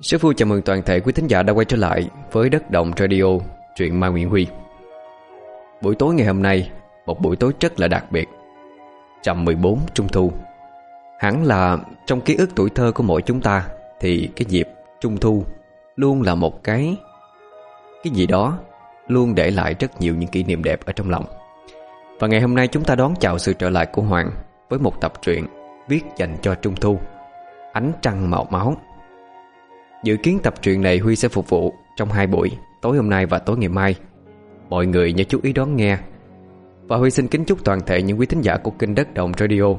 Sư vui chào mừng toàn thể quý thính giả đã quay trở lại với Đất Động Radio, truyện Ma Nguyễn Huy. Buổi tối ngày hôm nay, một buổi tối rất là đặc biệt. Trầm 14 Trung Thu. Hẳn là trong ký ức tuổi thơ của mỗi chúng ta thì cái dịp Trung Thu luôn là một cái cái gì đó luôn để lại rất nhiều những kỷ niệm đẹp ở trong lòng. Và ngày hôm nay chúng ta đón chào sự trở lại của Hoàng với một tập truyện viết dành cho Trung Thu. Ánh trăng màu máu. Dự kiến tập truyện này Huy sẽ phục vụ trong hai buổi, tối hôm nay và tối ngày mai. Mọi người nhớ chú ý đón nghe. Và Huy xin kính chúc toàn thể những quý thính giả của kênh Đất Động Radio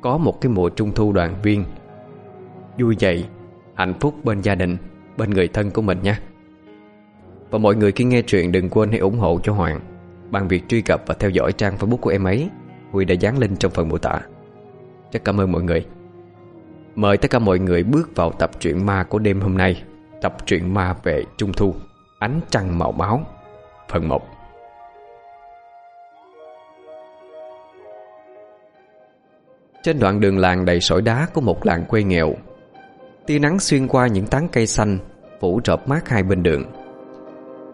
có một cái mùa trung thu đoàn viên vui vậy, hạnh phúc bên gia đình, bên người thân của mình nha. Và mọi người khi nghe truyện đừng quên hãy ủng hộ cho Hoàng bằng việc truy cập và theo dõi trang Facebook của em ấy. Huy đã dán link trong phần mô tả. Rất cảm ơn mọi người. Mời tất cả mọi người bước vào tập truyện ma của đêm hôm nay. Tập truyện ma về Trung Thu, Ánh trăng màu máu. Phần 1 Trên đoạn đường làng đầy sỏi đá của một làng quê nghèo, Tia nắng xuyên qua những tán cây xanh, Phủ rợp mát hai bên đường.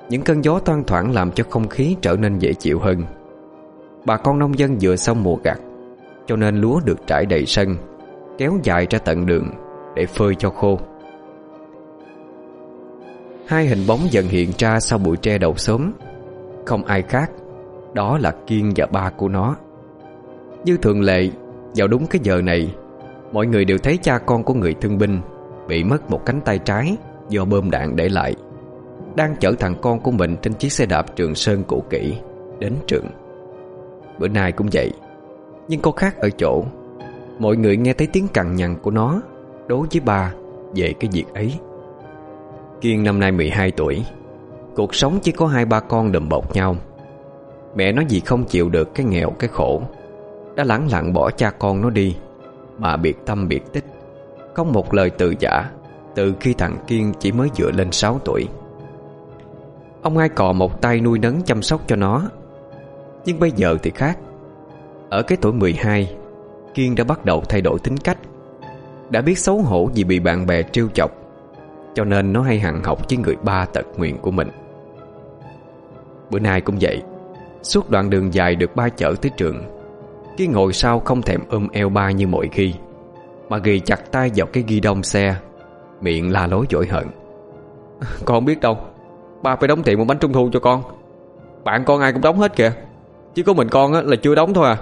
Những cơn gió toan thoảng làm cho không khí trở nên dễ chịu hơn. Bà con nông dân vừa xong mùa gặt, Cho nên lúa được trải đầy sân. Kéo dài ra tận đường Để phơi cho khô. Hai hình bóng dần hiện ra sau bụi tre đầu sớm. Không ai khác, Đó là Kiên và ba của nó. Như thường lệ, Vào đúng cái giờ này, Mọi người đều thấy cha con của người thương binh Bị mất một cánh tay trái Do bơm đạn để lại, Đang chở thằng con của mình Trên chiếc xe đạp trường sơn cũ kỹ Đến trường. Bữa nay cũng vậy, Nhưng có khác ở chỗ Mọi người nghe thấy tiếng cằn nhằn của nó, Đối với ba Về cái việc ấy. Kiên năm nay 12 tuổi, Cuộc sống chỉ có hai ba con đùm bọc nhau. Mẹ nó vì không chịu được cái nghèo, cái khổ, Đã lẳng lặng bỏ cha con nó đi, Mà biệt tâm biệt tích. Không một lời từ giả, Từ khi thằng Kiên chỉ mới dựa lên 6 tuổi. Ông hai cò một tay nuôi nấng chăm sóc cho nó. Nhưng bây giờ thì khác. Ở cái tuổi 12 Kiên đã bắt đầu thay đổi tính cách. Đã biết xấu hổ vì bị bạn bè trêu chọc, Cho nên nó hay hằng học với người ba tật nguyện của mình. Bữa nay cũng vậy, Suốt đoạn đường dài được ba chở tới trường Kiên ngồi sau không thèm ôm eo ba như mọi khi, Mà ghi chặt tay vào cái ghi đông xe, Miệng la lối dỗi hận Con không biết đâu, Ba phải đóng tiền một bánh trung thu cho con. Bạn con ai cũng đóng hết kìa, Chỉ có mình con là chưa đóng thôi à.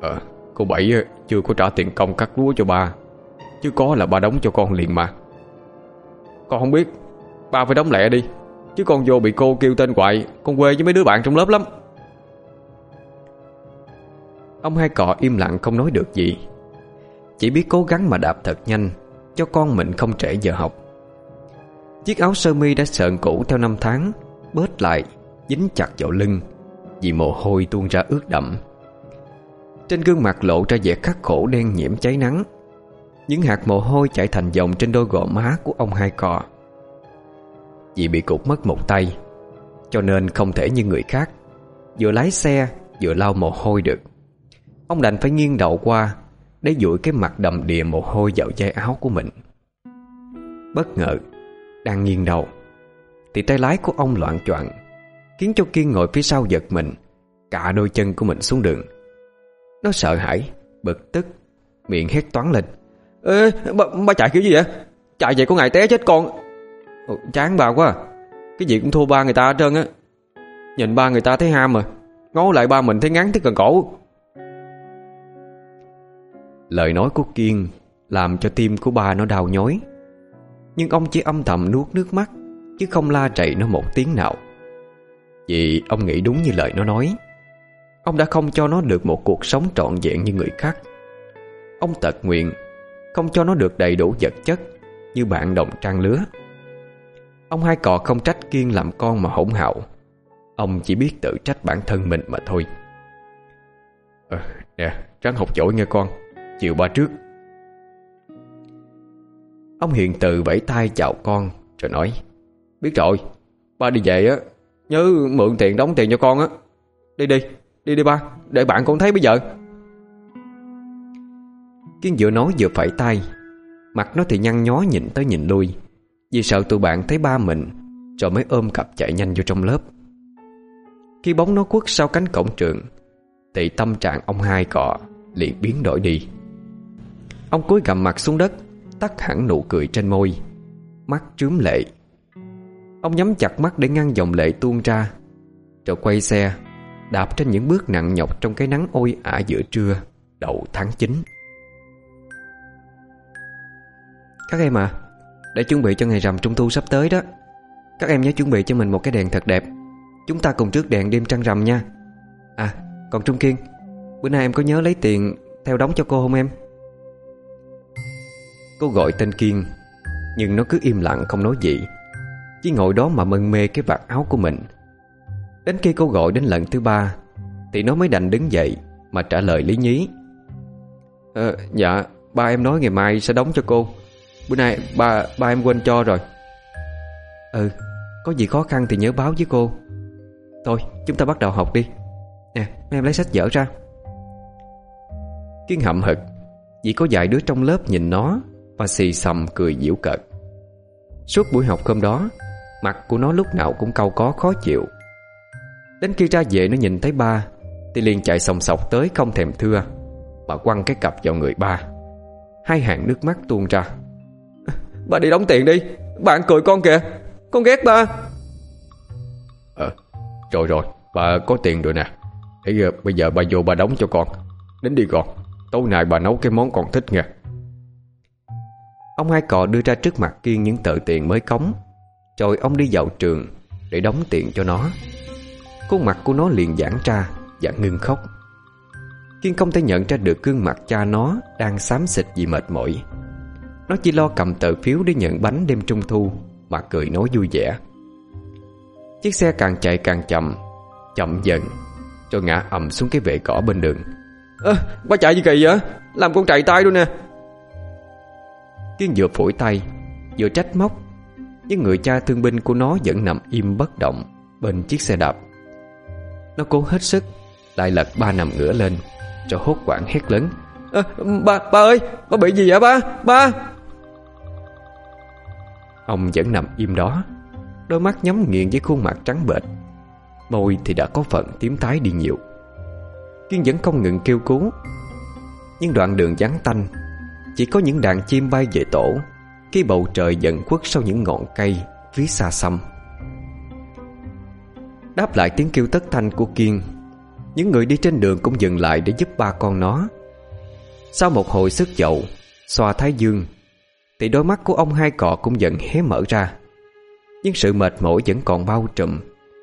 Ờ. Cô Bảy chưa có trả tiền công cắt lúa cho ba. Chứ có là ba đóng cho con liền mà. Con không biết Ba phải đóng lẹ đi. Chứ con vô bị cô kêu tên quậy, Con quê với mấy đứa bạn trong lớp lắm. Ông hai cọ im lặng không nói được gì. Chỉ biết cố gắng mà đạp thật nhanh Cho con mình không trễ giờ học. Chiếc áo sơ mi đã sợn cũ theo năm tháng Bớt lại Dính chặt vào lưng Vì mồ hôi tuôn ra ướt đậm trên gương mặt lộ ra vẻ khắc khổ đen nhiễm cháy nắng. Những hạt mồ hôi chảy thành dòng trên đôi gò má của ông hai cò. Vì bị cụt mất một tay, Cho nên không thể như người khác, Vừa lái xe vừa lau mồ hôi được. Ông đành phải nghiêng đầu qua Để dụi cái mặt đầm đìa mồ hôi vào dây áo của mình. Bất ngờ, Đang nghiêng đầu, Thì tay lái của ông loạn choạng, Khiến cho Kiên ngồi phía sau giật mình Cả đôi chân của mình xuống đường nó sợ hãi Bực tức Miệng hét toán lên. Ê ba, ba chạy kiểu gì vậy? Chạy vậy có ngày té chết con. Ồ, Chán bà quá à. Cái gì cũng thua ba người ta hết trơn á. Nhìn ba người ta thấy ham mà Ngó lại ba mình thấy ngắn tới cần cổ. Lời nói của Kiên Làm cho tim của ba nó đau nhói. Nhưng ông chỉ âm thầm nuốt nước mắt Chứ không la chạy nó một tiếng nào. Vì ông nghĩ đúng như lời nó nói. Ông đã không cho nó được một cuộc sống trọn vẹn như người khác. Ông tật nguyện Không cho nó được đầy đủ vật chất Như bạn đồng trang lứa. Ông hai cò không trách Kiên làm con mà hỗn hạo Ông chỉ biết tự trách bản thân mình mà thôi. À, Nè ráng học giỏi nghe con. Chiều ba trước. Ông hiền từ vẫy tay chào con Rồi nói Biết rồi. Ba đi về á. Nhớ mượn tiền đóng tiền cho con á. Đi đi. Đi đi ba, Để bạn con thấy bây giờ. Kiên vừa nói vừa phải tay, Mặt nó thì nhăn nhó nhìn tới nhìn lui, Vì sợ tụi bạn thấy ba mình, Rồi mới ôm cặp chạy nhanh vô trong lớp. Khi bóng nó quất sau cánh cổng trường, Thì tâm trạng ông hai cọ liền biến đổi đi. Ông cúi gầm mặt xuống đất, Tắt hẳn nụ cười trên môi, Mắt trướm lệ. Ông nhắm chặt mắt để ngăn dòng lệ tuôn ra, Rồi quay xe. Đạp trên những bước nặng nhọc Trong cái nắng ôi ả giữa trưa, Đầu tháng 9 Các em à Để chuẩn bị cho ngày rằm trung thu sắp tới đó, Các em nhớ chuẩn bị cho mình một cái đèn thật đẹp. Chúng ta cùng trước đèn đêm trăng rằm nha. À còn Trung Kiên, Bữa nay em có nhớ lấy tiền Theo đóng cho cô không em? Cô gọi tên Kiên, Nhưng nó cứ im lặng không nói gì. Chỉ ngồi đó mà mân mê cái vạt áo của mình. Đến khi cô gọi đến lần thứ ba Thì nó mới đành đứng dậy Mà trả lời lý nhí. À, Dạ Ba em nói ngày mai sẽ đóng cho cô. Bữa nay ba ba em quên cho rồi. Ừ Có gì khó khăn thì nhớ báo với cô. Thôi chúng ta bắt đầu học đi. Nè em lấy sách vở ra. Kiên hậm hực Chỉ có vài đứa trong lớp nhìn nó Và xì xầm cười giễu cợt. Suốt buổi học hôm đó Mặt của nó lúc nào cũng cau có khó chịu. Đến khi ra về nó nhìn thấy ba. Thì liền chạy sòng sọc tới không thèm thưa Mà quăng cái cặp vào người ba. Hai hàng nước mắt tuôn ra. Ba đi đóng tiền đi. Bạn cười con kìa. Con ghét ba. Ờ Rồi rồi. Bà có tiền rồi nè. Giờ, bây giờ bà vô bà đóng cho con. Đến đi con. Tối nay bà nấu cái món con thích nha Ông hai cọ đưa ra trước mặt Kiên những tờ tiền mới cống. Rồi ông đi vào trường Để đóng tiền cho nó Khuôn mặt của nó liền giãn ra Và ngưng khóc. Kiên không thể nhận ra được gương mặt cha nó Đang xám xịt vì mệt mỏi. Nó chỉ lo cầm tờ phiếu để nhận bánh đêm trung thu Mà cười nói vui vẻ. Chiếc xe càng chạy càng chậm Chậm dần Rồi ngã ầm xuống cái vệ cỏ bên đường. Ơ à, ba chạy gì kỳ vậy? Làm con chạy tay luôn nè. Kiên vừa phủi tay Vừa trách móc Nhưng người cha thương binh của nó vẫn nằm im bất động Bên chiếc xe đạp Nó cố hết sức Lại lật ba nằm ngửa lên Rồi hốt quảng hét lớn. À, Ba, ba ơi, ba bị gì vậy ba? Ba! Ông vẫn nằm im đó Đôi mắt nhắm nghiền với khuôn mặt trắng bệch. Môi thì đã có phần tím tái đi nhiều. Kiên vẫn không ngừng kêu cứu. Nhưng đoạn đường vắng tanh Chỉ có những đàn chim bay về tổ Khi bầu trời dần khuất sau những ngọn cây Phía xa xăm Đáp lại tiếng kêu tất thanh của Kiên. Những người đi trên đường cũng dừng lại Để giúp ba con nó. Sau một hồi sức dậu Xoa thái dương Thì đôi mắt của ông hai cọ cũng dần hé mở ra. Nhưng sự mệt mỏi vẫn còn bao trùm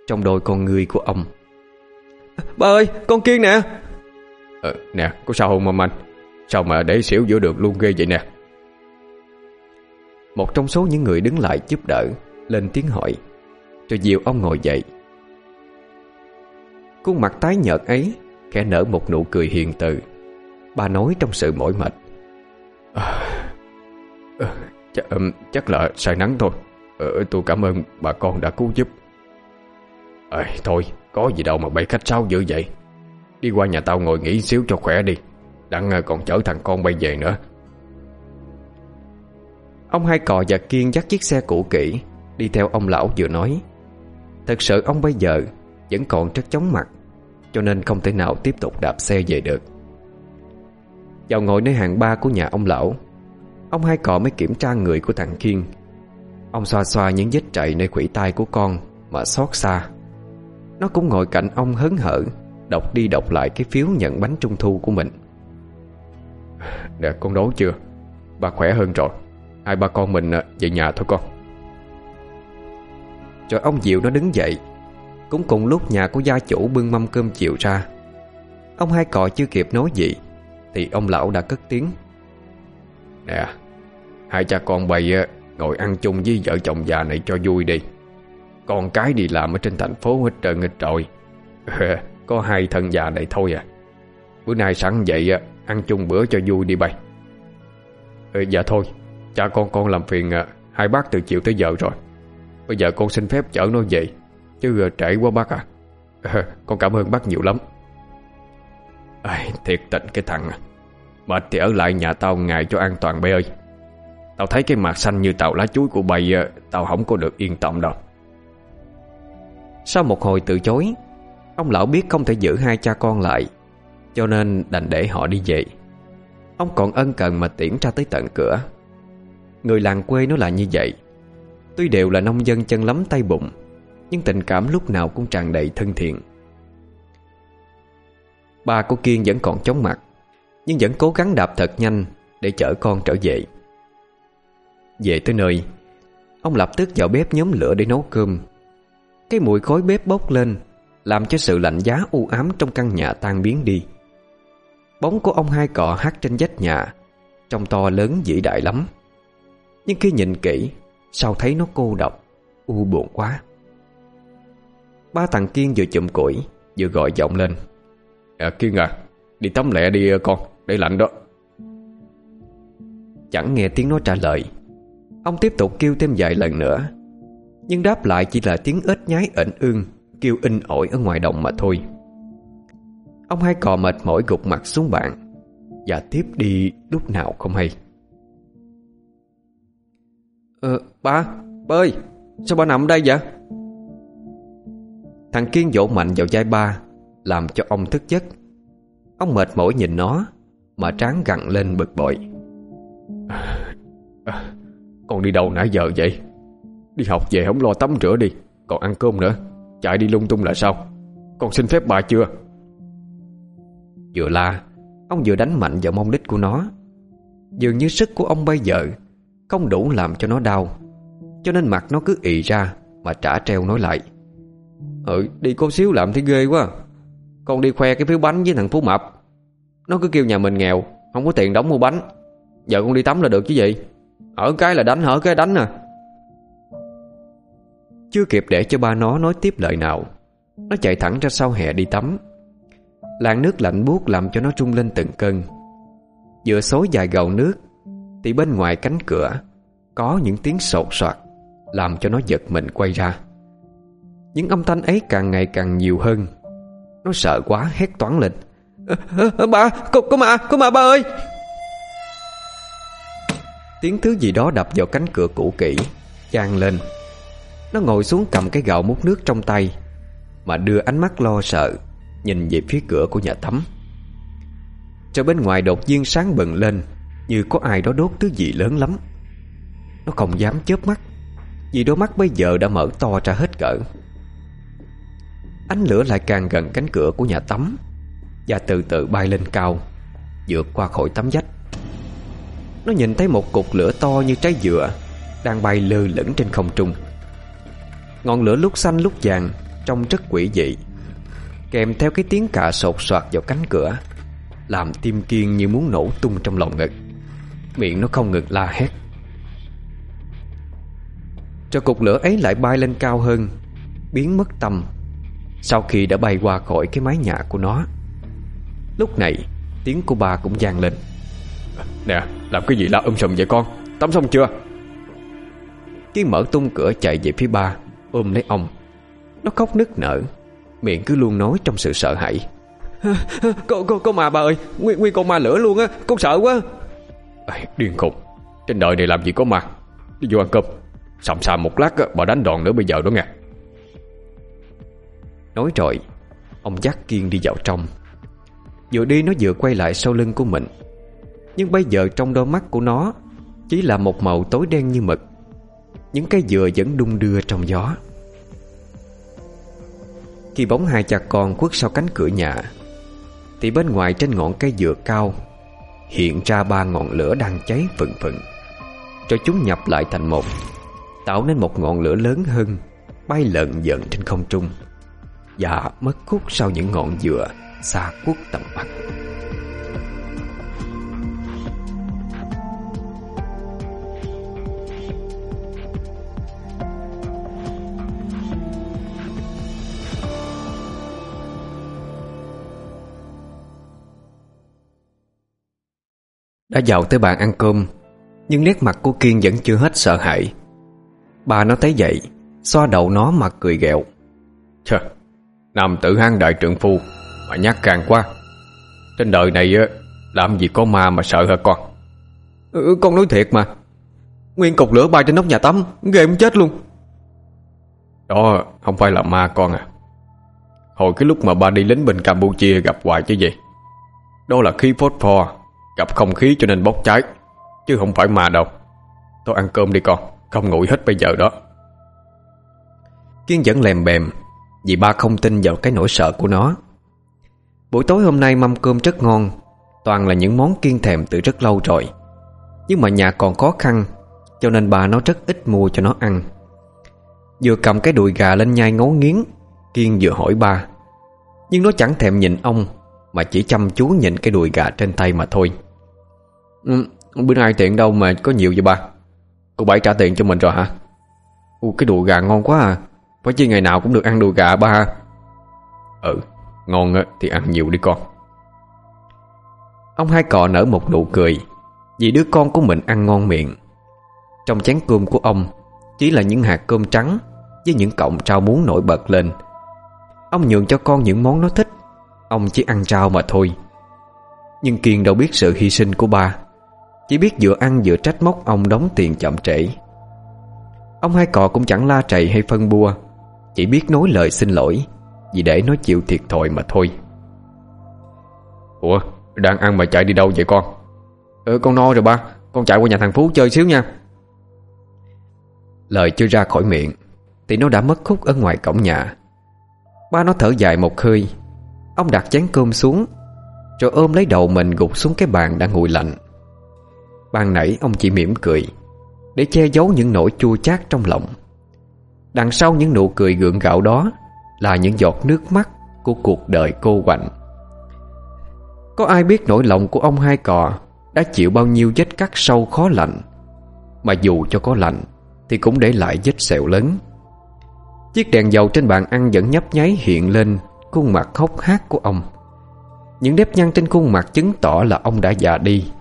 Trong đôi con người của ông. Ba ơi con Kiên nè! Ờ nè có sao không mâm anh? Sao mà để xỉu giữa đường luôn ghê vậy nè? Một trong số những người đứng lại giúp đỡ Lên tiếng hỏi. Rồi dìu ông ngồi dậy Khuôn mặt tái nhợt ấy Khẽ nở một nụ cười hiền từ. Bà nói trong sự mỏi mệt. À, à, ch Chắc là nắng thôi. Ờ, Tôi cảm ơn bà con đã cứu giúp. À, Thôi có gì đâu mà bay khách sao dữ vậy. Đi qua nhà tao ngồi nghỉ xíu cho khỏe đi. Đặng còn chở thằng con bay về nữa. Ông hai cò và Kiên dắt chiếc xe cũ kỹ Đi theo ông lão vừa nói. Thật sự ông bây giờ Vẫn còn rất chóng mặt Cho nên không thể nào tiếp tục đạp xe về được. Vào ngồi nơi hàng ba của nhà ông lão Ông hai cọ mới kiểm tra người của thằng Kiên. Ông xoa xoa những vết trầy nơi quỷ tai của con Mà xót xa. Nó cũng ngồi cạnh ông hớn hở Đọc đi đọc lại cái phiếu nhận bánh trung thu của mình. Nè con đố chưa? Bà khỏe hơn rồi. Hai ba con mình về nhà thôi con. Rồi ông Diệu nó đứng dậy cũng cùng lúc nhà của gia chủ bưng mâm cơm chiều ra. Ông hai cọ chưa kịp nói gì Thì ông lão đã cất tiếng. Nè Hai cha con bày ngồi ăn chung với vợ chồng già này cho vui đi. Con cái đi làm ở trên thành phố hết trơn hết trội Có hai thân già này thôi à. Bữa nay sẵn vậy Ăn chung bữa cho vui đi bày. ừ, Dạ thôi Cha con con làm phiền à, Hai bác từ chiều tới giờ rồi. Bây giờ con xin phép chở nó về. Chứ ờ, trễ quá bác à. Con cảm ơn bác nhiều lắm. À, Thiệt tình cái thằng à. Mệt thì ở lại nhà tao ngày cho an toàn bé ơi. Tao thấy cái mặt xanh như tàu lá chuối của bay ờ, Tao không có được yên tâm đâu. Sau một hồi từ chối Ông lão biết không thể giữ hai cha con lại Cho nên đành để họ đi về. Ông còn ân cần mà tiễn ra tới tận cửa. Người làng quê nó là như vậy. Tuy đều là nông dân chân lắm tay bụng nhưng tình cảm lúc nào cũng tràn đầy thân thiện. Ba của Kiên vẫn còn chóng mặt, Nhưng vẫn cố gắng đạp thật nhanh Để chở con trở về. Về tới nơi, Ông lập tức vào bếp nhóm lửa để nấu cơm. Cái mùi khói bếp bốc lên, Làm cho sự lạnh giá u ám trong căn nhà tan biến đi. Bóng của ông hai cọ hát trên vách nhà, Trông to lớn vĩ đại lắm. Nhưng khi nhìn kỹ, Sao thấy nó cô độc, U buồn quá. Ba thằng Kiên vừa chụm củi Vừa gọi giọng lên. À Kiên à Đi tắm lẹ đi à, con Để lạnh đó. Chẳng nghe tiếng nó trả lời. Ông tiếp tục kêu thêm vài lần nữa Nhưng đáp lại chỉ là tiếng ếch nhái ẩn ương Kêu in ỏi ở ngoài đồng mà thôi. Ông hai cò mệt mỏi gục mặt xuống bàn Và tiếp đi lúc nào không hay. Ờ, ba, ba ơi Sao ba nằm đây vậy? Thằng Kiên vỗ mạnh vào vai ba Làm cho ông thức giấc. Ông mệt mỏi nhìn nó Mà trán gằn lên bực bội. À, Con đi đâu nãy giờ vậy? Đi học về không lo tắm rửa đi Còn ăn cơm nữa. Chạy đi lung tung là sao? Con xin phép bà chưa? Vừa la Ông vừa đánh mạnh vào mông đít của nó. Dường như sức của ông bây giờ Không đủ làm cho nó đau Cho nên mặt nó cứ ị ra Mà trả treo nói lại Ừ đi cô xíu làm thấy ghê quá. Con đi khoe cái phiếu bánh với thằng Phú Mập. Nó cứ kêu nhà mình nghèo, Không có tiền đóng mua bánh. Giờ con đi tắm là được chứ gì? Ở cái là đánh, hở cái đánh à. Chưa kịp để cho ba nó nói tiếp lời nào, Nó chạy thẳng ra sau hè đi tắm. Làn nước lạnh buốt làm cho nó trung lên từng cơn. Giữa xối dài gầu nước, Thì bên ngoài cánh cửa Có những tiếng sột soạt, Làm cho nó giật mình quay ra. Những âm thanh ấy càng ngày càng nhiều hơn. Nó sợ quá hét toán lên. À, à, Bà, có, có mà, có mà ba ơi! Tiếng thứ gì đó đập vào cánh cửa cũ kỹ Chan lên. Nó ngồi xuống cầm cái gạo múc nước trong tay Mà đưa ánh mắt lo sợ Nhìn về phía cửa của nhà tắm. Cho bên ngoài đột nhiên sáng bừng lên Như có ai đó đốt thứ gì lớn lắm. Nó không dám chớp mắt Vì đôi mắt bây giờ đã mở to ra hết cỡ. Ánh lửa lại càng gần cánh cửa của nhà tắm Và từ từ bay lên cao, Vượt qua khỏi tấm vách. Nó nhìn thấy một cục lửa to như trái dừa Đang bay lơ lửng trên không trung. Ngọn lửa lúc xanh lúc vàng Trông rất quỷ dị, Kèm theo cái tiếng cà sột soạt vào cánh cửa, Làm tim kiên như muốn nổ tung trong lòng ngực. Miệng nó không ngừng la hét. Cho cục lửa ấy lại bay lên cao hơn, Biến mất tâm sau khi đã bay qua khỏi cái mái nhà của nó Lúc này Tiếng của ba cũng vang lên. Nè làm cái gì la um sùm vậy con? Tắm xong chưa? Kiên mở tung cửa chạy về phía ba Ôm lấy ông. Nó khóc nức nở Miệng cứ luôn nói trong sự sợ hãi. Có, có, có ma bà ơi Nguyên, nguyên con ma lửa luôn á Con sợ quá. À, Điên khùng Trên đời này làm gì có ma? Đi vô ăn cơm. Sầm sàm một lát bà đánh đòn nữa bây giờ đó nghe Nói rồi, Ông dắt Kiên đi vào trong. Vừa đi nó vừa quay lại sau lưng của mình. Nhưng bây giờ trong đôi mắt của nó Chỉ là một màu tối đen như mực. Những cây dừa vẫn đung đưa trong gió. Khi bóng hai cha con quất sau cánh cửa nhà, Thì bên ngoài trên ngọn cây dừa cao Hiện ra ba ngọn lửa đang cháy phừng phừng. Rồi chúng nhập lại thành một, Tạo nên một ngọn lửa lớn hơn, Bay lợn giận trên không trung. Và mất khúc sau những ngọn dừa Xa khuất tầm mắt. Đã vào tới bàn ăn cơm, Nhưng nét mặt của Kiên vẫn chưa hết sợ hãi. Bà nó thấy vậy, Xoa đầu nó mà cười ghẹo. Trời Nam tử hang đại trượng phu Mà nhát càng quá. Trên đời này Làm gì có ma mà sợ hả con? Ừ, Con nói thiệt mà. Nguyên cục lửa bay trên nóc nhà tắm Ghê muốn chết luôn. Đó không phải là ma con à. Hồi cái lúc mà ba đi lính bên Campuchia gặp hoài chứ gì. Đó là khí phốt pho Gặp không khí cho nên bốc cháy Chứ không phải ma đâu. Tôi ăn cơm đi con Không nguội hết bây giờ đó. Kiên vẫn lèm bèm vì ba không tin vào cái nỗi sợ của nó. Buổi tối hôm nay mâm cơm rất ngon Toàn là những món kiên thèm từ rất lâu rồi. Nhưng mà nhà còn khó khăn Cho nên bà nó rất ít mua cho nó ăn. Vừa cầm cái đùi gà lên nhai ngấu nghiến Kiên vừa hỏi ba. Nhưng nó chẳng thèm nhìn ông Mà chỉ chăm chú nhìn cái đùi gà trên tay mà thôi. Ừ, Bữa nay tiện đâu mà có nhiều vậy ba? Cô Bảy trả tiền cho mình rồi hả? Ủa, Cái đùi gà ngon quá à. Phải chi ngày nào cũng được ăn đùi gà, ba. Ừ Ngon thì ăn nhiều đi con. Ông hai cọ nở một nụ cười, Vì đứa con của mình ăn ngon miệng. Trong chén cơm của ông, Chỉ là những hạt cơm trắng Với những cọng rau muống nổi bật lên. Ông nhường cho con những món nó thích, Ông chỉ ăn rau mà thôi. Nhưng Kiên đâu biết sự hy sinh của ba, Chỉ biết vừa ăn vừa trách móc ông đóng tiền chậm trễ. Ông hai cọ cũng chẳng la trầy hay phân bua. Chỉ biết nói lời xin lỗi Vì để nó chịu thiệt thòi mà thôi. Ủa đang ăn mà chạy đi đâu vậy con? Ừ con no rồi ba Con chạy qua nhà thằng Phú chơi xíu nha. Lời chưa ra khỏi miệng Thì nó đã mất khúc ở ngoài cổng nhà. Ba nó thở dài một hơi Ông đặt chén cơm xuống Rồi ôm lấy đầu mình gục xuống cái bàn đã nguội lạnh. Ban nãy ông chỉ mỉm cười Để che giấu những nỗi chua chát trong lòng Đằng sau những nụ cười gượng gạo đó Là những giọt nước mắt Của cuộc đời cô quạnh. Có ai biết nỗi lòng của ông hai cò Đã chịu bao nhiêu vết cắt sâu khó lạnh Mà dù cho có lạnh Thì cũng để lại vết sẹo lớn. Chiếc đèn dầu trên bàn ăn vẫn nhấp nháy hiện lên Khuôn mặt khóc hát của ông. Những nếp nhăn trên khuôn mặt chứng tỏ là ông đã già đi.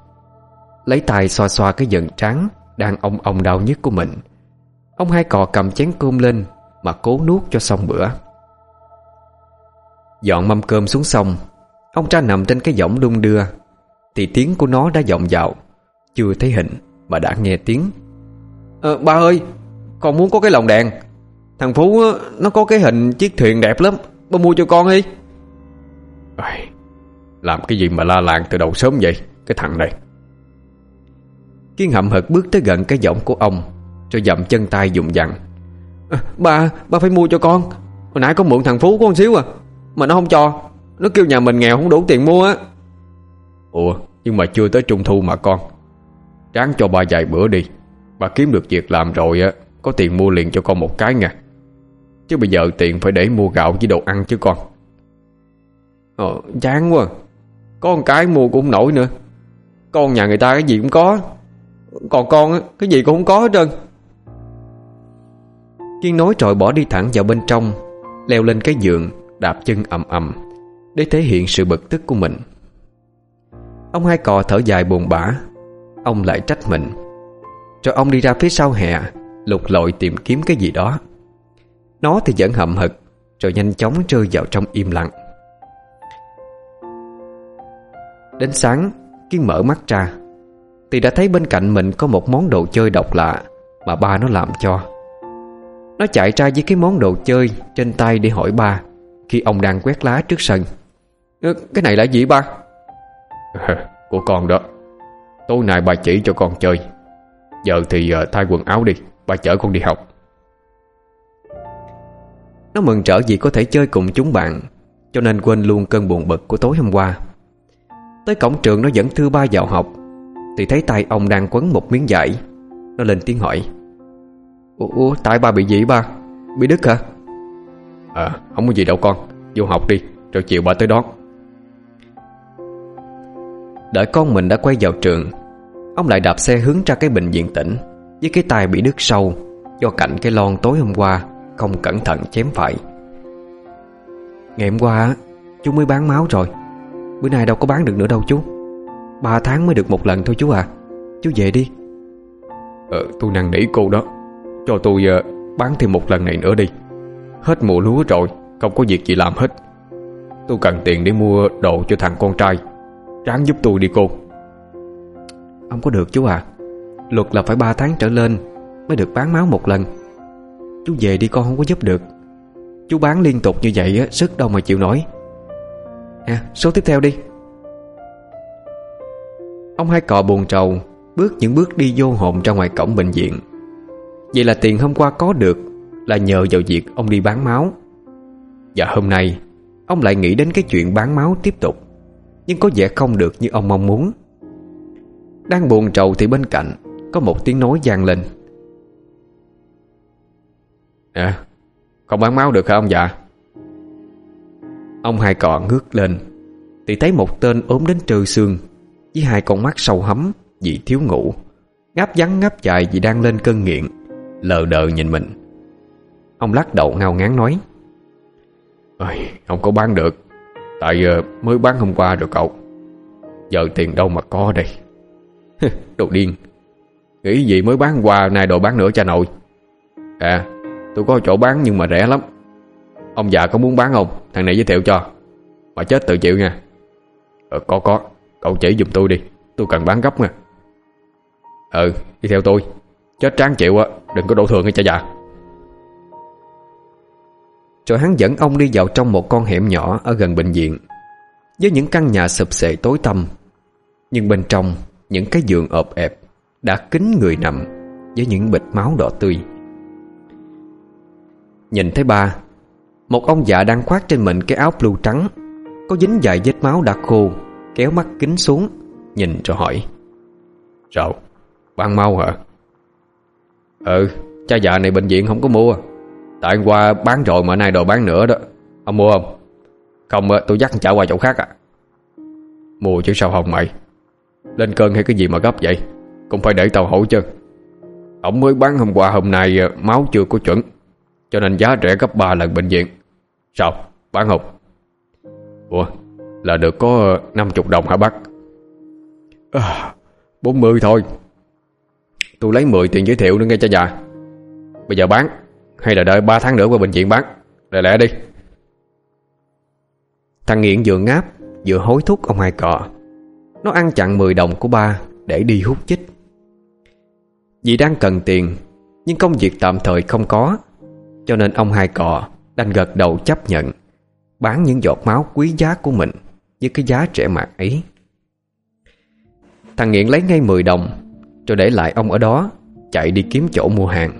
Lấy tay xoa xoa cái giận trắng Đang ông ông đau nhất của mình. Ông hai cò cầm chén cơm lên Mà cố nuốt cho xong bữa. Dọn mâm cơm xuống xong Ông cha nằm trên cái võng đung đưa. Thì tiếng của nó đã vọng vào Chưa thấy hình mà đã nghe tiếng. À, Ba ơi Con muốn có cái lồng đèn. Thằng Phú nó có cái hình chiếc thuyền đẹp lắm Ba mua cho con đi. Làm cái gì mà la làng từ đầu sớm vậy Cái thằng này. Kiên hậm hực bước tới gần cái giọng của ông Rồi dậm chân tay dùng dặn. À, Ba, ba phải mua cho con. Hồi nãy có mượn thằng Phú con xíu à Mà nó không cho. Nó kêu nhà mình nghèo không đủ tiền mua á. Ủa nhưng mà chưa tới trung thu mà con. Ráng cho ba vài bữa đi. Bà kiếm được việc làm rồi á Có tiền mua liền cho con một cái nha. Chứ bây giờ tiền phải để mua gạo với đồ ăn chứ con. Ờ chán quá. Có một cái mua cũng không nổi nữa. Con nhà người ta cái gì cũng có. Còn con á cái gì cũng không có hết trơn Kiên nói rồi bỏ đi thẳng vào bên trong, Leo lên cái giường, Đạp chân ầm ầm, Để thể hiện sự bực tức của mình. Ông hai cò thở dài buồn bã, Ông lại trách mình. Rồi ông đi ra phía sau hè, Lục lội tìm kiếm cái gì đó. Nó thì vẫn hậm hực, Rồi nhanh chóng rơi vào trong im lặng. Đến sáng, Kiên mở mắt ra. Thì đã thấy bên cạnh mình có một món đồ chơi độc lạ Mà ba nó làm cho. Nó chạy ra với cái món đồ chơi Trên tay để hỏi ba Khi ông đang quét lá trước sân. Cái này là gì ba? Của con đó. Tối nay bà chỉ cho con chơi. Giờ thì uh, thay quần áo đi. Bà chở con đi học. Nó mừng trở vì có thể chơi cùng chúng bạn Cho nên quên luôn cơn buồn bực của tối hôm qua. Tới cổng trường nó dẫn thưa ba vào học Thì thấy tay ông đang quấn một miếng vải. Nó lên tiếng hỏi Ủa tại ba bị gì ba Bị đứt hả? À không có gì đâu con. Vô học đi Rồi chiều ba tới đón. Đợi con mình đã quay vào trường Ông lại đạp xe hướng ra cái bệnh viện tỉnh Với cái tay bị đứt sâu Do cạnh cái lon tối hôm qua Không cẩn thận chém phải. Ngày hôm qua Chú mới bán máu rồi. Bữa nay đâu có bán được nữa đâu chú. Ba tháng mới được một lần thôi chú à. Chú về đi. Ờ tôi năn nỉ cô đó cho tôi uh, bán thêm một lần này nữa đi. Hết mùa lúa rồi Không có việc gì làm hết. Tôi cần tiền để mua đồ cho thằng con trai. Ráng giúp tôi đi cô. Không có được chú à. Luật là phải 3 tháng trở lên Mới được bán máu một lần. Chú về đi con không có giúp được. Chú bán liên tục như vậy Sức đâu mà chịu nổi. À số tiếp theo đi. Ông hai cò buồn trầu Bước những bước đi vô hồn ra ngoài cổng bệnh viện. Vậy là tiền hôm qua có được Là nhờ vào việc ông đi bán máu. Và hôm nay, Ông lại nghĩ đến cái chuyện bán máu tiếp tục, Nhưng có vẻ không được như ông mong muốn. Đang buồn trầu thì bên cạnh Có một tiếng nói vang lên. À Không bán máu được hả ông dạ? Ông hai cọ ngước lên, Thì thấy một tên ốm đến trơ xương, Với hai con mắt sâu hấm Vì thiếu ngủ, Ngáp vắng ngáp dài vì đang lên cơn nghiện. Lờ đờ nhìn mình. Ông lắc đầu ngao ngán nói Ôi, Không có bán được. Tại uh, mới bán hôm qua rồi cậu. Giờ tiền đâu mà có đây? Đồ điên. Nghĩ gì mới bán qua nay đồ bán nữa cha nội. À tôi có chỗ bán nhưng mà rẻ lắm. Ông già có muốn bán không? Thằng này giới thiệu cho. Mà chết tự chịu nha. Ờ có có. Cậu chỉ giùm tôi đi. Tôi cần bán gấp nha. Ừ đi theo tôi. Chết tráng chịu á, Đừng có đổ thường nghe cha già. Rồi hắn dẫn ông đi vào trong một con hẻm nhỏ Ở gần bệnh viện, Với những căn nhà sụp xệ tối tăm. Nhưng bên trong, Những cái giường ộp ẹp Đã kín người nằm Với những bịch máu đỏ tươi. Nhìn thấy ba, Một ông già đang khoác trên mình cái áo blue trắng, Có dính vài vết máu đã khô, Kéo mắt kính xuống, Nhìn rồi hỏi Sao Bán mau hả? Ừ Cha già này bệnh viện không có mua. Tại qua bán rồi mà nay đồ bán nữa đó. Ông mua không? Không tôi dắt trả qua chỗ khác à Mua chứ sao không mày? Lên cơn hay cái gì mà gấp vậy? Cũng phải để tao hổ chứ. Ông mới bán hôm qua hôm nay máu chưa có chuẩn. Cho nên giá rẻ gấp 3 lần bệnh viện. Sao bán không? Ủa là được có 50 đồng hả bác? À, 40 thôi. Tôi lấy 10 tiền giới thiệu nữa nghe cho già. Bây giờ bán, Hay là đợi 3 tháng nữa qua bệnh viện bán. Lẹ lẹ đi. Thằng Nghiện vừa ngáp, Vừa hối thúc ông hai cọ. Nó ăn chặn 10 đồng của ba Để đi hút chích. Vì đang cần tiền, Nhưng công việc tạm thời không có, Cho nên ông hai cọ Đành gật đầu chấp nhận, Bán những giọt máu quý giá của mình Với cái giá trẻ mạt ấy. Thằng Nghiện lấy ngay 10 đồng rồi để lại ông ở đó Chạy đi kiếm chỗ mua hàng.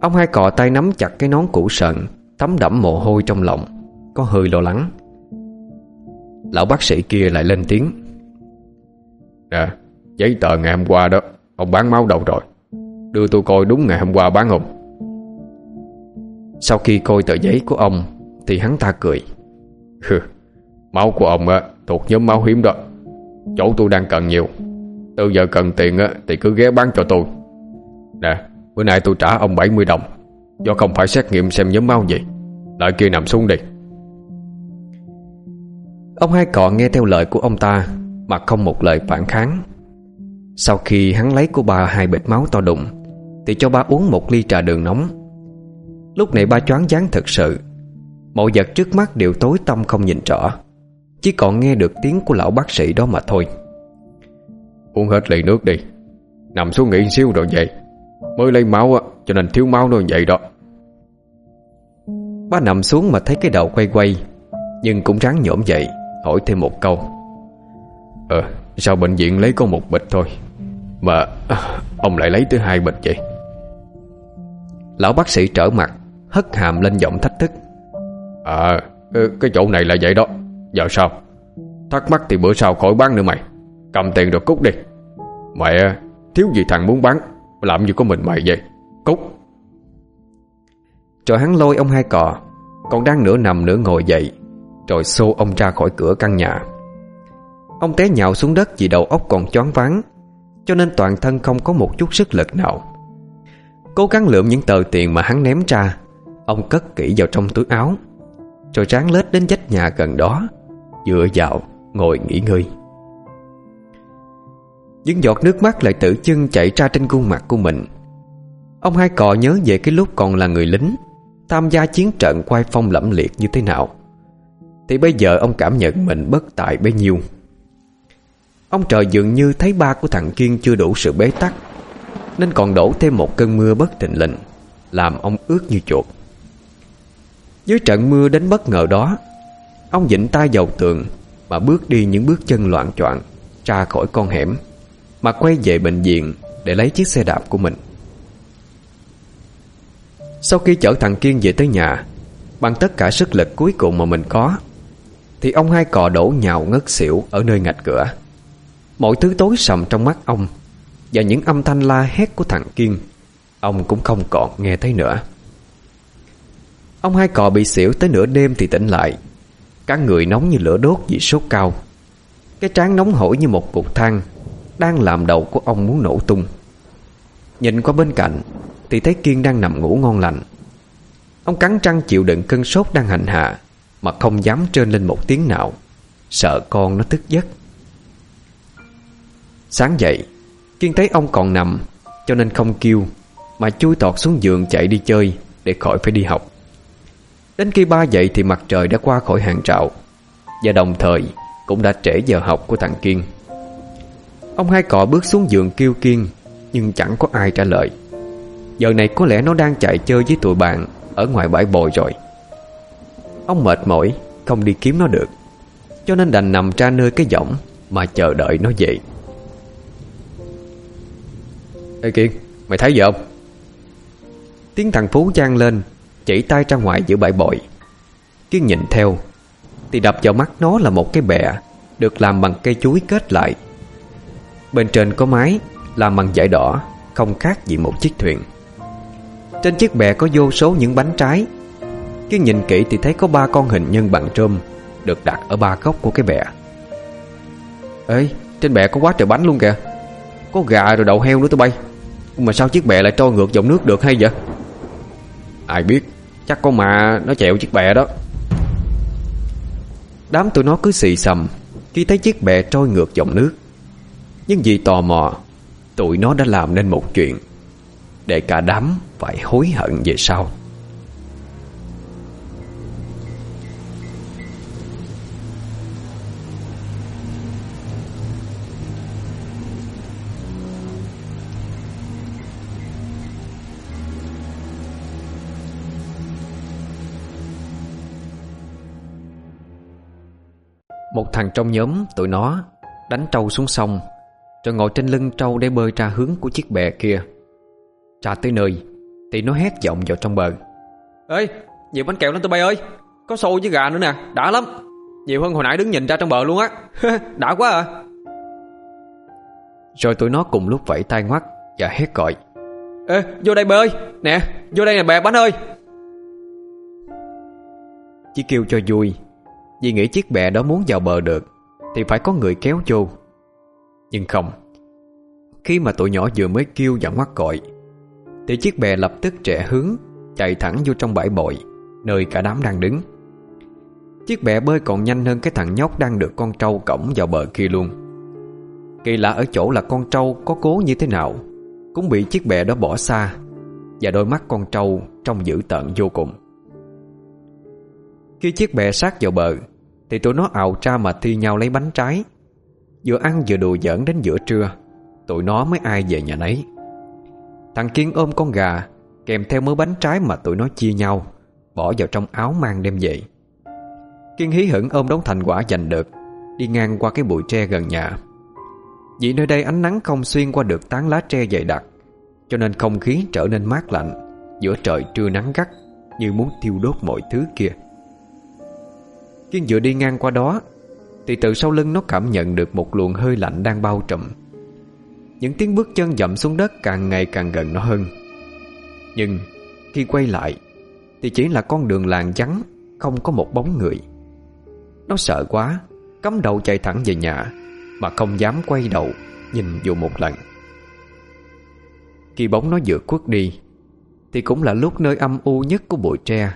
Ông hai cọ tay nắm chặt cái nón củ sần Thấm đẫm mồ hôi trong lòng Có hơi lo lắng. Lão bác sĩ kia lại lên tiếng. Nè Giấy tờ ngày hôm qua đó Ông bán máu đâu rồi? Đưa tôi coi đúng ngày hôm qua bán không? Sau khi coi tờ giấy của ông Thì hắn ta cười. cười Máu của ông á, thuộc nhóm máu hiếm đó. Chỗ tôi đang cần nhiều từ giờ cần tiền á, thì cứ ghé bán cho tôi. Nè Bữa nay tôi trả ông 70 đồng. Do không phải xét nghiệm xem nhóm máu gì. Lại kia nằm xuống đi. Ông hai cọ nghe theo lời của ông ta Mà không một lời phản kháng. Sau khi hắn lấy của bà hai bịch máu to đùng Thì cho ba uống một ly trà đường nóng. Lúc này ba choáng váng thật sự. Mọi vật trước mắt đều tối tăm không nhìn rõ. Chỉ còn nghe được tiếng của lão bác sĩ đó mà thôi. Uống hết ly nước đi. Nằm xuống nghỉ xíu rồi vậy Mới lấy máu á, Cho nên thiếu máu nó vậy đó. Ba nằm xuống mà thấy cái đầu quay quay, Nhưng cũng ráng nhổm dậy, Hỏi thêm một câu. Ờ sao bệnh viện lấy có một bịch thôi, Mà ờ, Ông lại lấy tới hai bịch vậy? Lão bác sĩ trở mặt, Hất hàm lên giọng thách thức. À cái chỗ này là vậy đó. Giờ sao? Thắc mắc thì bữa sau khỏi bán nữa mày. Cầm tiền rồi cút đi. Mẹ, thiếu gì thằng muốn bán? Làm như có mình mày vậy? Cút. Rồi hắn lôi ông hai cò, Còn đang nửa nằm nửa ngồi dậy, Rồi xô ông ra khỏi cửa căn nhà. Ông té nhào xuống đất Vì đầu óc còn choáng váng, Cho nên toàn thân không có một chút sức lực nào. Cố gắng lượm những tờ tiền mà hắn ném ra, Ông cất kỹ vào trong túi áo, Rồi ráng lết đến dách nhà gần đó, Dựa vào Ngồi nghỉ ngơi những giọt nước mắt lại tự chân chảy ra trên khuôn mặt của mình. Ông hai cọ nhớ về cái lúc còn là người lính, Tham gia chiến trận quay phong lẫm liệt như thế nào. Thì bây giờ ông cảm nhận mình bất tại bấy nhiêu. Ông trời dường như thấy ba của thằng Kiên chưa đủ sự bế tắc, Nên còn đổ thêm một cơn mưa bất tình lệnh Làm ông ướt như chuột. Dưới trận mưa đến bất ngờ đó, Ông dịnh tay vào tường Mà bước đi những bước chân loạn choạng Ra khỏi con hẻm. Mà quay về bệnh viện Để lấy chiếc xe đạp của mình. Sau khi chở thằng Kiên về tới nhà, Bằng tất cả sức lực cuối cùng mà mình có, Thì ông hai cò đổ nhào ngất xỉu Ở nơi ngạch cửa. Mọi thứ tối sầm trong mắt ông Và những âm thanh la hét của thằng Kiên, Ông cũng không còn nghe thấy nữa. Ông hai cò bị xỉu tới nửa đêm thì tỉnh lại, Cả người nóng như lửa đốt vì sốt cao. Cái trán nóng hổi như một cục than đang làm đầu của ông muốn nổ tung. Nhìn qua bên cạnh, Thì thấy Kiên đang nằm ngủ ngon lành. Ông cắn răng chịu đựng cơn sốt đang hành hạ, Mà không dám trơn lên một tiếng nào. Sợ con nó tức giấc. Sáng dậy, Kiên thấy ông còn nằm, Cho nên không kêu, Mà chui tọt xuống giường chạy đi chơi Để khỏi phải đi học. Đến khi ba dậy thì mặt trời đã qua khỏi hàng trạo Và đồng thời Cũng đã trễ giờ học của thằng Kiên. Ông hai cọ bước xuống giường kêu Kiên, Nhưng chẳng có ai trả lời. Giờ này có lẽ nó đang chạy chơi với tụi bạn Ở ngoài bãi bồi rồi. Ông mệt mỏi, Không đi kiếm nó được. Cho nên đành nằm ra nơi cái võng Mà chờ đợi nó dậy Ê Kiên, Mày thấy gì không? Tiếng thằng Phú trang lên, Chỉ tay ra ngoài giữa bãi bội Kiên nhìn theo, Thì đập vào mắt nó là một cái bè, Được làm bằng cây chuối kết lại. Bên trên có mái Làm bằng vải đỏ, Không khác gì một chiếc thuyền. Trên chiếc bè có vô số những bánh trái. Cứ nhìn kỹ thì thấy có ba con hình nhân bằng trôm Được đặt ở ba góc của cái bè. Ê, Trên bè có quá trời bánh luôn kìa. Có gà rồi đậu heo nữa tụi bay. Mà sao chiếc bè lại trôi ngược dòng nước được hay vậy? Ai biết, Chắc có mà nó chèo chiếc bè đó. Đám tụi nó cứ xì xầm Khi thấy chiếc bè trôi ngược dòng nước. Nhưng vì tò mò, Tụi nó đã làm nên một chuyện Để cả đám phải hối hận về sau. Một thằng trong nhóm tụi nó Đánh trâu xuống sông. Rồi ngồi trên lưng trâu để bơi ra hướng của chiếc bè kia. Ra tới nơi Thì nó hét giọng vào trong bờ. Ê nhiều bánh kẹo lên tụi bay ơi. Có xôi với gà nữa nè đã lắm. Nhiều hơn hồi nãy đứng nhìn ra trong bờ luôn á. Đã quá à. Rồi tụi nó cùng lúc vẫy tay ngoắt Và hét gọi. Ê vô đây bơi Nè vô đây nè bè bánh ơi. Chỉ kêu cho vui vì nghĩ chiếc bè đó muốn vào bờ được Thì phải có người kéo vô nhưng không. Khi mà tụi nhỏ vừa mới kêu và ngoắt gọi, Thì chiếc bè lập tức trẻ hướng, Chạy thẳng vô trong bãi bội Nơi cả đám đang đứng. Chiếc bè bơi còn nhanh hơn cái thằng nhóc Đang được con trâu cổng vào bờ kia luôn. Kỳ lạ ở chỗ là con trâu Có cố như thế nào, Cũng bị chiếc bè đó bỏ xa, Và đôi mắt con trâu trông dữ tợn vô cùng. Khi chiếc bè sát vào bờ, thì tụi nó ào ra mà thi nhau lấy bánh trái Vừa ăn vừa đùa giỡn đến giữa trưa. Tụi nó mới ai về nhà nấy. Thằng Kiên ôm con gà, Kèm theo mớ bánh trái mà tụi nó chia nhau, Bỏ vào trong áo mang đem về. Kiên hí hửng ôm đống thành quả giành được, Đi ngang qua cái bụi tre gần nhà. Vì nơi đây ánh nắng không xuyên qua được tán lá tre dày đặc, Cho nên không khí trở nên mát lạnh, Giữa trời trưa nắng gắt, Như muốn thiêu đốt mọi thứ kia. Kiên vừa đi ngang qua đó thì từ sau lưng nó cảm nhận được một luồng hơi lạnh đang bao trùm. Những tiếng bước chân dậm xuống đất càng ngày càng gần nó hơn. Nhưng khi quay lại, Thì chỉ là con đường làng vắng, Không có một bóng người. Nó sợ quá, Cắm đầu chạy thẳng về nhà, Mà không dám quay đầu Nhìn dù một lần. Khi bóng nó vừa quất đi, Thì cũng là lúc nơi âm u nhất của bụi tre.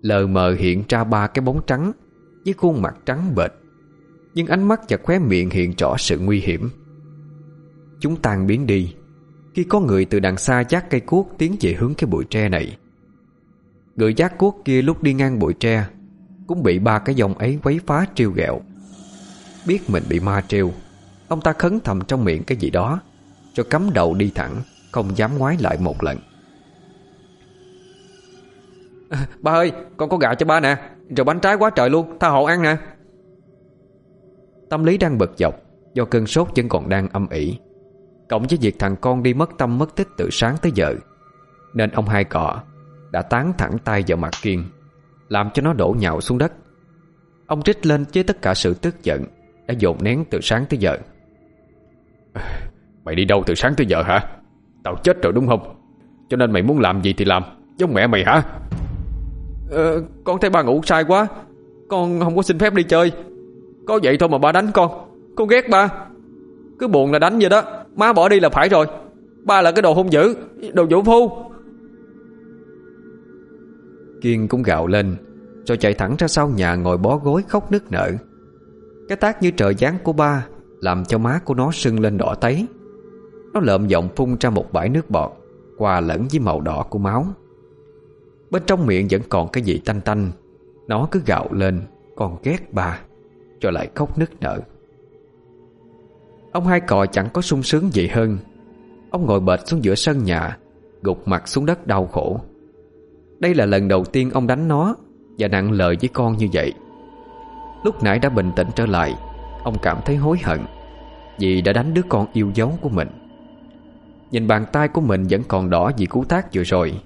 Lờ mờ hiện ra ba cái bóng trắng với khuôn mặt trắng bệch. Nhưng ánh mắt và khóe miệng hiện rõ sự nguy hiểm. Chúng tan biến đi. Khi có người từ đằng xa giác cây cuốc Tiến về hướng cái bụi tre này. Người giác cuốc kia lúc đi ngang bụi tre Cũng bị ba cái dòng ấy quấy phá trêu ghẹo. Biết mình bị ma trêu Ông ta khấn thầm trong miệng cái gì đó Rồi cắm đầu đi thẳng Không dám ngoái lại một lần. À, Ba ơi con có gạo cho ba nè. Rồi bánh trái quá trời luôn Tha hộ ăn nè. Tâm lý đang bực dọc Do cơn sốt vẫn còn đang âm ỉ. Cộng với việc thằng con đi mất tâm mất tích từ sáng tới giờ Nên ông hai cọ Đã tán thẳng tay vào mặt Kiên Làm cho nó đổ nhạo xuống đất. Ông trích lên với tất cả sự tức giận Đã dồn nén từ sáng tới giờ. Mày đi đâu từ sáng tới giờ hả? Tao chết rồi đúng không? Cho nên mày muốn làm gì thì làm Giống mẹ mày hả? Ờ, Con thấy ba ngủ sai quá Con không có xin phép đi chơi có vậy thôi mà ba đánh con. Con ghét ba. Cứ buồn là đánh vậy đó. Má bỏ đi là phải rồi. Ba là cái đồ hung dữ, Đồ vũ phu. Kiên cũng gạo lên, Rồi chạy thẳng ra sau nhà ngồi bó gối khóc nức nở. Cái tác như trời giáng của ba Làm cho má của nó sưng lên đỏ tấy. Nó lợm giọng phun ra một bãi nước bọt, Hòa lẫn với màu đỏ của máu. Bên trong miệng vẫn còn cái gì tanh tanh. Nó cứ gạo lên Còn ghét ba. Cho lại khóc nức nở. Ông hai cò chẳng có sung sướng gì hơn. Ông ngồi bệt xuống giữa sân nhà, Gục mặt xuống đất đau khổ. Đây là lần đầu tiên ông đánh nó Và nặng lời với con như vậy. Lúc nãy đã bình tĩnh trở lại, Ông cảm thấy hối hận Vì đã đánh đứa con yêu dấu của mình. Nhìn bàn tay của mình vẫn còn đỏ vì cú tác vừa rồi,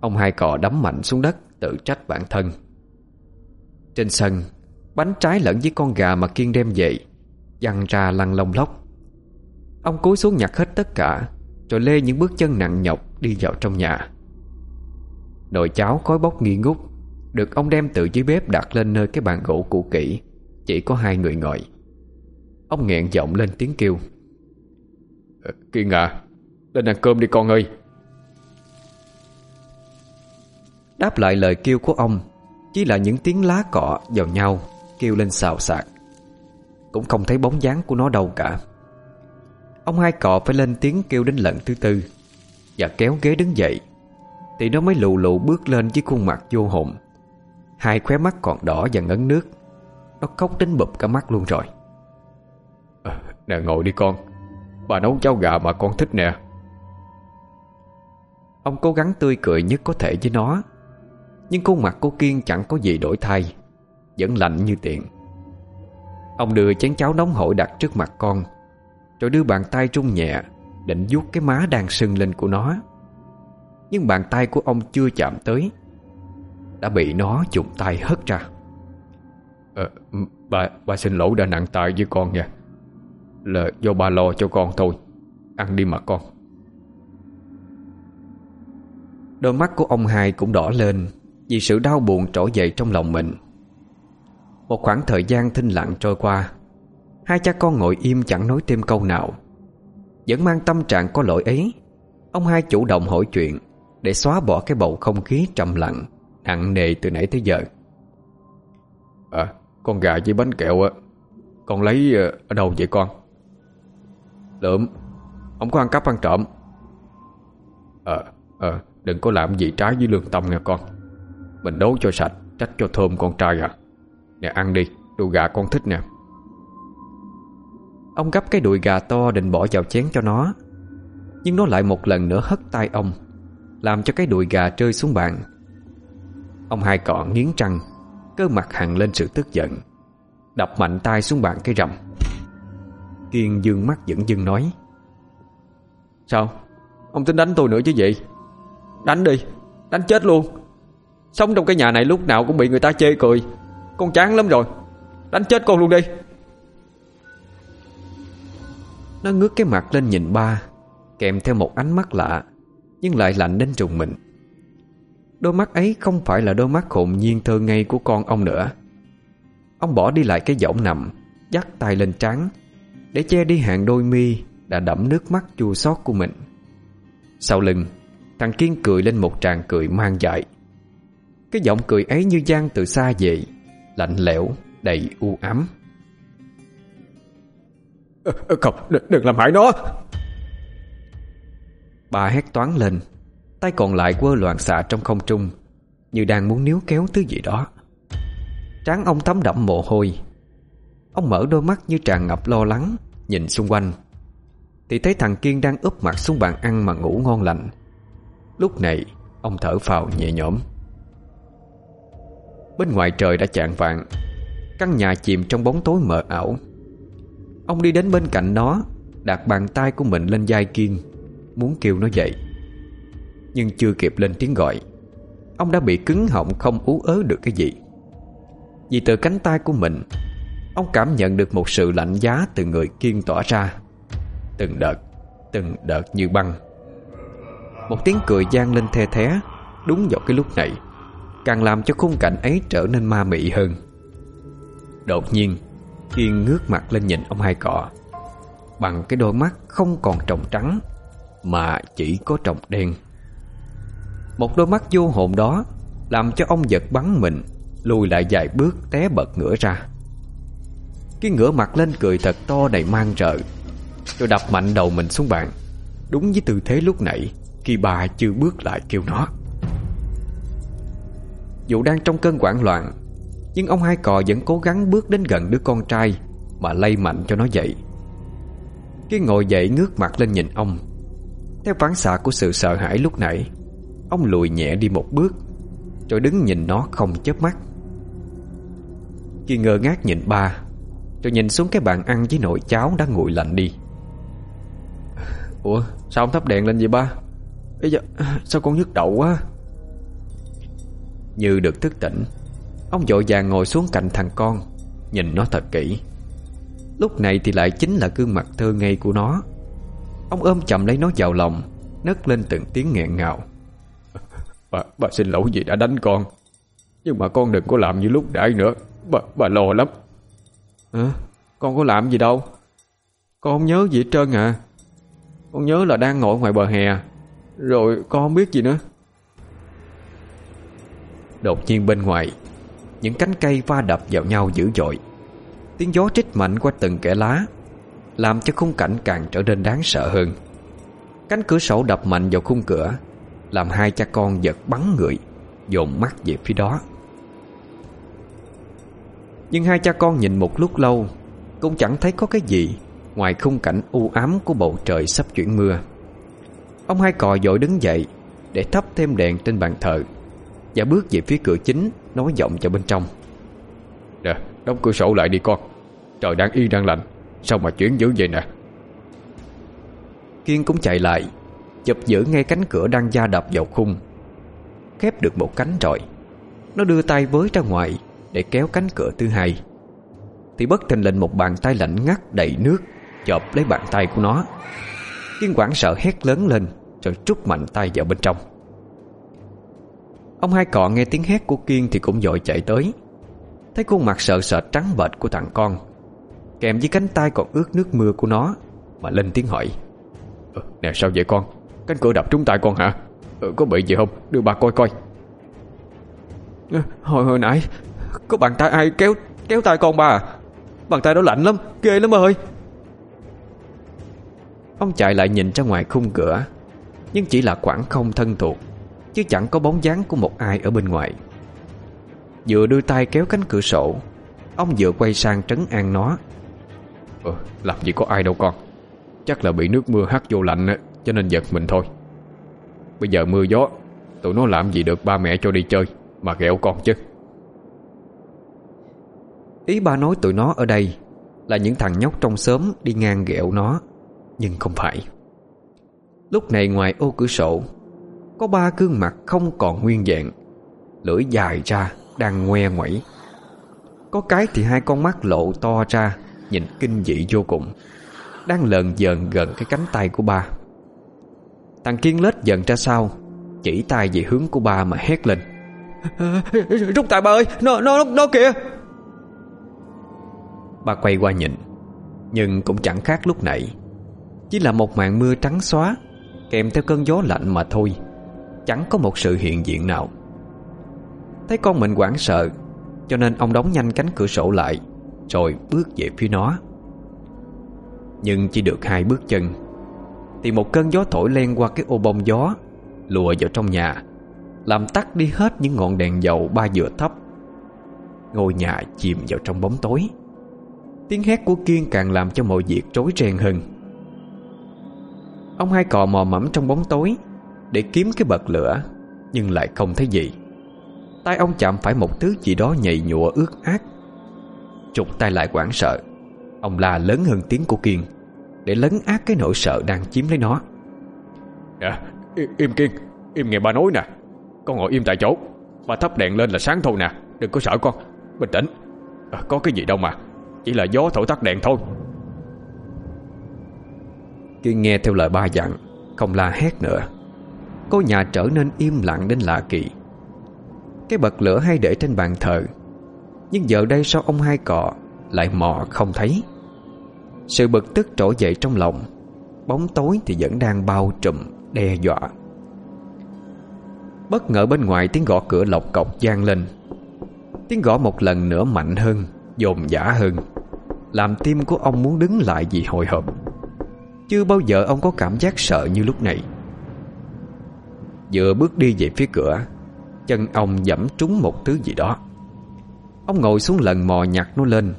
Ông hai cò đấm mạnh xuống đất Tự trách bản thân. Trên sân Bánh trái lẫn với con gà mà Kiên đem về, dằn ra lăn lông lóc. Ông cúi xuống nhặt hết tất cả, Rồi lê những bước chân nặng nhọc Đi vào trong nhà. Nồi cháo khói bốc nghi ngút, Được ông đem từ dưới bếp đặt lên nơi cái bàn gỗ cũ kỹ, Chỉ có hai người ngồi. Ông nghẹn giọng lên tiếng kêu. Ờ, Kiên à Lên ăn cơm đi con ơi. Đáp lại lời kêu của ông, Chỉ là những tiếng lá cọ vào nhau. Kêu lên xào xạc. Cũng không thấy bóng dáng của nó đâu cả. Ông hai cọ phải lên tiếng kêu đến lần thứ tư Và kéo ghế đứng dậy. Thì nó mới lù lù bước lên với khuôn mặt vô hồn. Hai khóe mắt còn đỏ và ngấn nước. Nó khóc đến bụp cả mắt luôn rồi. À, Nè ngồi đi con. Bà nấu cháo gà mà con thích nè. Ông cố gắng tươi cười nhất có thể với nó. Nhưng khuôn mặt cô Kiên chẳng có gì đổi thay Vẫn lạnh như tiền. Ông đưa chén cháo nóng hổi đặt trước mặt con Rồi đưa bàn tay trung nhẹ Định vuốt cái má đang sưng lên của nó. Nhưng bàn tay của ông chưa chạm tới Đã bị nó dùng tay hất ra. À, Bà bà xin lỗi đã nặng tay với con nha. Là do bà lo cho con thôi. Ăn đi mà con. Đôi mắt của ông hai cũng đỏ lên Vì sự đau buồn trỗi dậy trong lòng mình một khoảng thời gian thinh lặng trôi qua Hai cha con ngồi im chẳng nói thêm câu nào. Vẫn mang tâm trạng có lỗi ấy Ông hai chủ động hỏi chuyện Để xóa bỏ cái bầu không khí trầm lặng Nặng nề từ nãy tới giờ. À Con gà với bánh kẹo á Con lấy ờ, ở đâu vậy con? Lượm. Ông có ăn cắp ăn trộm. Ờ Ờ Đừng có làm gì trái với lương tâm nha con. Mình nấu cho sạch Trách cho thơm con trai à Nè, ăn đi, Đùi gà con thích nè. Ông gấp cái đùi gà to định bỏ vào chén cho nó. Nhưng nó lại một lần nữa hất tay ông, Làm cho cái đùi gà rơi xuống bàn. Ông hai cọ nghiến răng, Cơ mặt hằn lên sự tức giận, Đập mạnh tay xuống bàn cái rầm. Kiên dương mắt dẫn dưng nói, Sao? Ông tính đánh tôi nữa chứ gì? Đánh đi, Đánh chết luôn. Sống trong cái nhà này lúc nào cũng bị người ta chê cười con chán lắm rồi. Đánh chết con luôn đi. Nó ngước cái mặt lên nhìn ba, Kèm theo một ánh mắt lạ, Nhưng lại lạnh đến trùng mình. Đôi mắt ấy không phải là đôi mắt hồn nhiên thơ ngây của con ông nữa. Ông bỏ đi lại cái võng nằm, Dắt tay lên trán, Để che đi hàng đôi mi Đã đẫm nước mắt chua xót của mình. Sau lưng, Thằng Kiên cười lên một tràng cười mang dại. Cái giọng cười ấy như gian từ xa về Lạnh lẽo đầy u ám. Không đừng, làm hại nó. Bà hét toán lên Tay còn lại quơ loạn xạ trong không trung Như đang muốn níu kéo thứ gì đó. Tráng ông thấm đậm mồ hôi. Ông mở đôi mắt như tràn ngập lo lắng Nhìn xung quanh. Thì thấy thằng Kiên đang úp mặt xuống bàn ăn mà ngủ ngon lành. Lúc này Ông thở phào nhẹ nhõm Bên ngoài trời đã chạng vạng, Căn nhà chìm trong bóng tối mờ ảo. Ông đi đến bên cạnh nó, Đặt bàn tay của mình lên vai Kiên, Muốn kêu nó dậy. Nhưng chưa kịp lên tiếng gọi, Ông đã bị cứng họng không ú ớ được cái gì. Vì từ cánh tay của mình, Ông cảm nhận được một sự lạnh giá từ người Kiên tỏa ra. Từng đợt Từng đợt như băng. Một tiếng cười gian lên the thé, Đúng vào cái lúc này. Càng làm cho khung cảnh ấy trở nên ma mị hơn. Đột nhiên Kiên ngước mặt lên nhìn ông hai cọ, Bằng cái đôi mắt không còn trồng trắng Mà chỉ có trồng đen. Một đôi mắt vô hồn đó Làm cho ông giật bắn mình, Lùi lại vài bước té bật ngửa ra. Cái ngửa mặt lên cười thật to đầy mang rợ. Rồi đập mạnh đầu mình xuống bàn, Đúng với tư thế lúc nãy Khi bà chưa bước lại kêu nó. Dù đang trong cơn hoảng loạn, Nhưng ông hai cò vẫn cố gắng bước đến gần đứa con trai Mà lay mạnh cho nó dậy. Cái ngồi dậy ngước mặt lên nhìn ông, Theo phán xạ của sự sợ hãi lúc nãy, Ông lùi nhẹ đi một bước, Rồi đứng nhìn nó không chớp mắt. Khi ngơ ngác nhìn ba, Rồi nhìn xuống cái bàn ăn với nồi cháo đã nguội lạnh đi. Ủa, sao ông thắp đèn lên vậy ba? Bây giờ, sao con nhức đầu quá? Như được thức tỉnh Ông vội vàng ngồi xuống cạnh thằng con Nhìn nó thật kỹ. Lúc này thì lại chính là gương mặt thơ ngây của nó. Ông ôm chậm lấy nó vào lòng Nấc lên từng tiếng nghẹn ngào. Bà, bà xin lỗi vì đã đánh con Nhưng mà con đừng có làm như lúc nãy nữa. Bà, bà lo lắm. À, Con có làm gì đâu. Con không nhớ gì hết trơn à. Con nhớ là đang ngồi ngoài bờ hè Rồi con không biết gì nữa Đột nhiên bên ngoài. Những cánh cây va đập vào nhau dữ dội. Tiếng gió trích mạnh qua từng kẽ lá, Làm cho khung cảnh càng trở nên đáng sợ hơn. Cánh cửa sổ đập mạnh vào khung cửa, Làm hai cha con giật bắn người, Dồn mắt về phía đó. Nhưng hai cha con nhìn một lúc lâu, Cũng chẳng thấy có cái gì Ngoài khung cảnh u ám của bầu trời sắp chuyển mưa. Ông hai cò dội đứng dậy Để thắp thêm đèn trên bàn thờ. Và bước về phía cửa chính Nói giọng cho bên trong. Nè đóng cửa sổ lại đi con. Trời đang yên đang lạnh Sao mà chuyển dữ vậy nè? Kiên cũng chạy lại Chụp giữ ngay cánh cửa đang da đập vào khung Khép được một cánh rồi Nó đưa tay với ra ngoài Để kéo cánh cửa thứ hai. Thì bất thình lình một bàn tay lạnh ngắt đầy nước Chộp lấy bàn tay của nó. Kiên quảng sợ hét lớn lên Rồi trút mạnh tay vào bên trong Ông hai cọ nghe tiếng hét của Kiên Thì cũng dội chạy tới. Thấy khuôn mặt sợ sệt trắng bệch của thằng con Kèm với cánh tay còn ướt nước mưa của nó Mà lên tiếng hỏi ừ, Nè sao vậy con? Cánh cửa đập trúng tay con hả? Ừ, Có bị gì không? Đưa bà coi coi. À, Hồi hồi nãy Có bàn tay ai kéo kéo tay con bà à? Bàn tay đó lạnh lắm Ghê lắm ơi. Ông chạy lại nhìn ra ngoài khung cửa Nhưng chỉ là khoảng không thân thuộc. Chứ chẳng có bóng dáng của một ai ở bên ngoài. Vừa đưa tay kéo cánh cửa sổ Ông vừa quay sang trấn an nó. Ờ, Làm gì có ai đâu con. Chắc là bị nước mưa hắt vô lạnh Cho nên giật mình thôi. Bây giờ mưa gió Tụi nó làm gì được ba mẹ cho đi chơi Mà ghẹo con chứ? Ý ba nói tụi nó ở đây Là những thằng nhóc trong xóm đi ngang ghẹo nó Nhưng không phải. Lúc này ngoài ô cửa sổ Có ba gương mặt không còn nguyên dạng Lưỡi dài ra Đang ngoe ngoẩy. Có cái thì hai con mắt lộ to ra Nhìn kinh dị vô cùng. Đang lờn dờn gần cái cánh tay của ba. Thằng Kiên lết dần ra sau Chỉ tay về hướng của ba mà hét lên. Rút tay ba ơi Nó, nó, nó kìa. Ba quay qua nhìn Nhưng cũng chẳng khác lúc nãy. Chỉ là một màn mưa trắng xóa Kèm theo cơn gió lạnh mà thôi Chẳng có một sự hiện diện nào. Thấy con mình hoảng sợ, Cho nên ông đóng nhanh cánh cửa sổ lại, Rồi bước về phía nó. Nhưng chỉ được hai bước chân, Thì một cơn gió thổi len qua cái ô bông gió, Lùa vào trong nhà, Làm tắt đi hết những ngọn đèn dầu ba dừa thấp. Ngôi nhà chìm vào trong bóng tối. Tiếng hét của Kiên càng làm cho mọi việc rối ren hơn. Ông hai cò mò mẫm trong bóng tối để kiếm cái bật lửa Nhưng lại không thấy gì. Tay ông chạm phải một thứ gì đó nhầy nhụa ướt át. Trục tay lại quảng sợ. Ông la lớn hơn tiếng của Kiên Để lấn át cái nỗi sợ đang chiếm lấy nó. Nè im, im Kiên Im nghe ba nói nè. Con ngồi im tại chỗ. Ba thắp đèn lên là sáng thôi nè. Đừng có sợ con. Bình tĩnh. À, Có cái gì đâu mà. Chỉ là gió thổi tắt đèn thôi. Kiên nghe theo lời ba dặn Không la hét nữa Ngôi nhà trở nên im lặng đến lạ kỳ. Cái bật lửa hay để trên bàn thờ, Nhưng giờ đây sao ông hai cọ Lại mò không thấy? Sự bực tức trỗi dậy trong lòng, Bóng tối thì vẫn đang bao trùm, Đe dọa. Bất ngờ bên ngoài tiếng gõ cửa lộc cọc gian lên. Tiếng gõ một lần nữa mạnh hơn, Dồn dã hơn. Làm tim của ông muốn đứng lại vì hồi hộp. Chưa bao giờ ông có cảm giác sợ như lúc này. Vừa bước đi về phía cửa, Chân ông dẫm trúng một thứ gì đó. Ông ngồi xuống lần mò nhặt nó lên,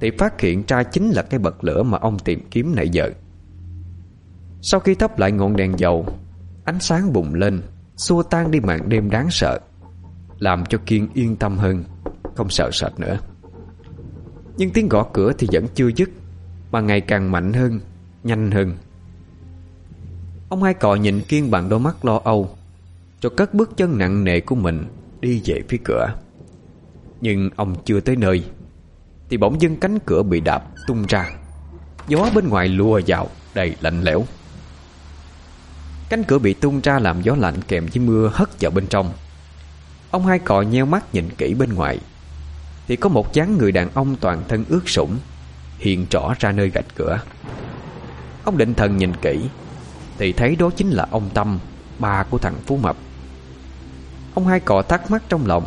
Thì phát hiện ra chính là cái bật lửa mà ông tìm kiếm nãy giờ. Sau khi thắp lại ngọn đèn dầu, Ánh sáng bùng lên, Xua tan đi màn đêm đáng sợ, Làm cho Kiên yên tâm hơn, Không sợ sệt nữa. Nhưng tiếng gõ cửa thì vẫn chưa dứt, Mà ngày càng mạnh hơn, Nhanh hơn. Ông hai cọ nhìn Kiên bằng đôi mắt lo âu rồi cất bước chân nặng nề của mình Đi về phía cửa. Nhưng ông chưa tới nơi, Thì bỗng dưng cánh cửa bị đạp tung ra. Gió bên ngoài lùa vào, Đầy lạnh lẽo. Cánh cửa bị tung ra làm gió lạnh kèm với mưa hất vào bên trong. Ông hai cò nheo mắt nhìn kỹ bên ngoài, Thì có một dáng người đàn ông toàn thân ướt sũng Hiện rõ ra nơi gạch cửa. Ông định thần nhìn kỹ, Thì thấy đó chính là ông Tâm, Ba của thằng Phú Mập. Ông hai cọ thắc mắc trong lòng.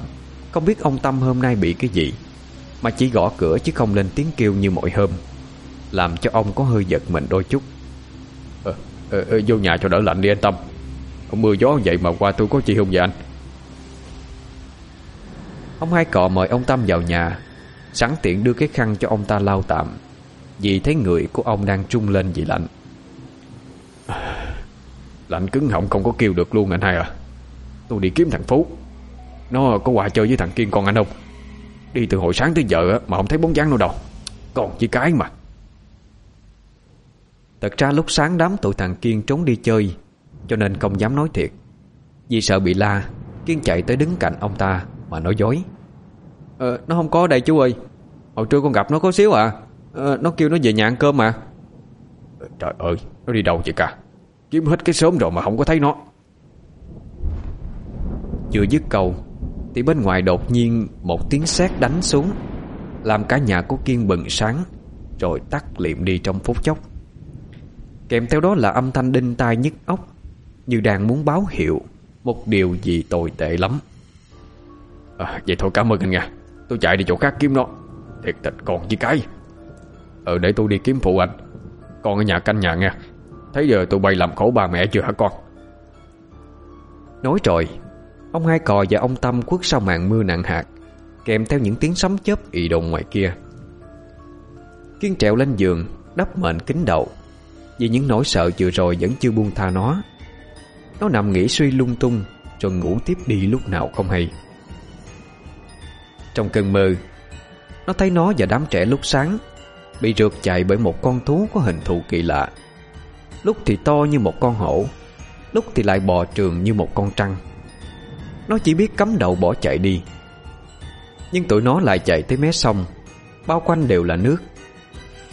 Không biết ông Tâm hôm nay bị cái gì Mà chỉ gõ cửa chứ không lên tiếng kêu như mọi hôm Làm cho ông có hơi giật mình đôi chút. Ờ, ờ, ờ, Vô nhà cho đỡ lạnh đi anh Tâm. Mưa gió vậy mà qua tôi có chi không vậy anh? Ông hai cọ mời ông Tâm vào nhà Sẵn tiện đưa cái khăn cho ông ta lau tạm Vì thấy người của ông đang trung lên vì lạnh. Lạnh cứng họng không có kêu được luôn anh hai à Tôi đi kiếm thằng Phú. Nó có quà chơi với thằng Kiên con anh không? Đi từ hồi sáng tới giờ mà không thấy bóng dáng đâu đâu. Còn chỉ cái mà. Thật ra lúc sáng đám tụi thằng Kiên trốn đi chơi Cho nên không dám nói thiệt. Vì sợ bị la Kiên chạy tới đứng cạnh ông ta Mà nói dối. Ờ, Nó không có ở đây chú ơi. Hồi trưa con gặp nó có xíu à. Ờ, Nó kêu nó về nhà ăn cơm mà. Trời ơi Nó đi đâu vậy cả? Kiếm hết cái sớm rồi mà không có thấy nó. Chưa dứt câu Thì bên ngoài đột nhiên Một tiếng sét đánh xuống Làm cả nhà của Kiên bừng sáng Rồi tắt liệm đi trong phút chốc. Kèm theo đó là âm thanh đinh tai nhức óc Như đang muốn báo hiệu Một điều gì tồi tệ lắm. À, Vậy thôi cảm ơn anh nha. Tôi chạy đi chỗ khác kiếm nó. Thiệt thịt còn với cái. Ờ để tôi đi kiếm phụ anh. Con ở nhà canh nhà nha Thấy giờ tụi bay làm khổ bà mẹ chưa hả con? Nói rồi Ông hai cò và ông Tâm quất sau màn mưa nặng hạt, Kèm theo những tiếng sấm chớp ị đồn ngoài kia. Kiên trèo lên giường, Đắp mệnh kính đầu Vì những nỗi sợ vừa rồi vẫn chưa buông tha nó. Nó nằm nghĩ suy lung tung Rồi ngủ tiếp đi lúc nào không hay. Trong cơn mơ, Nó thấy nó và đám trẻ lúc sáng Bị rượt chạy bởi một con thú có hình thù kỳ lạ. Lúc thì to như một con hổ, Lúc thì lại bò trường như một con trăng. Nó chỉ biết cắm đầu bỏ chạy đi. Nhưng tụi nó lại chạy tới mé sông Bao quanh đều là nước.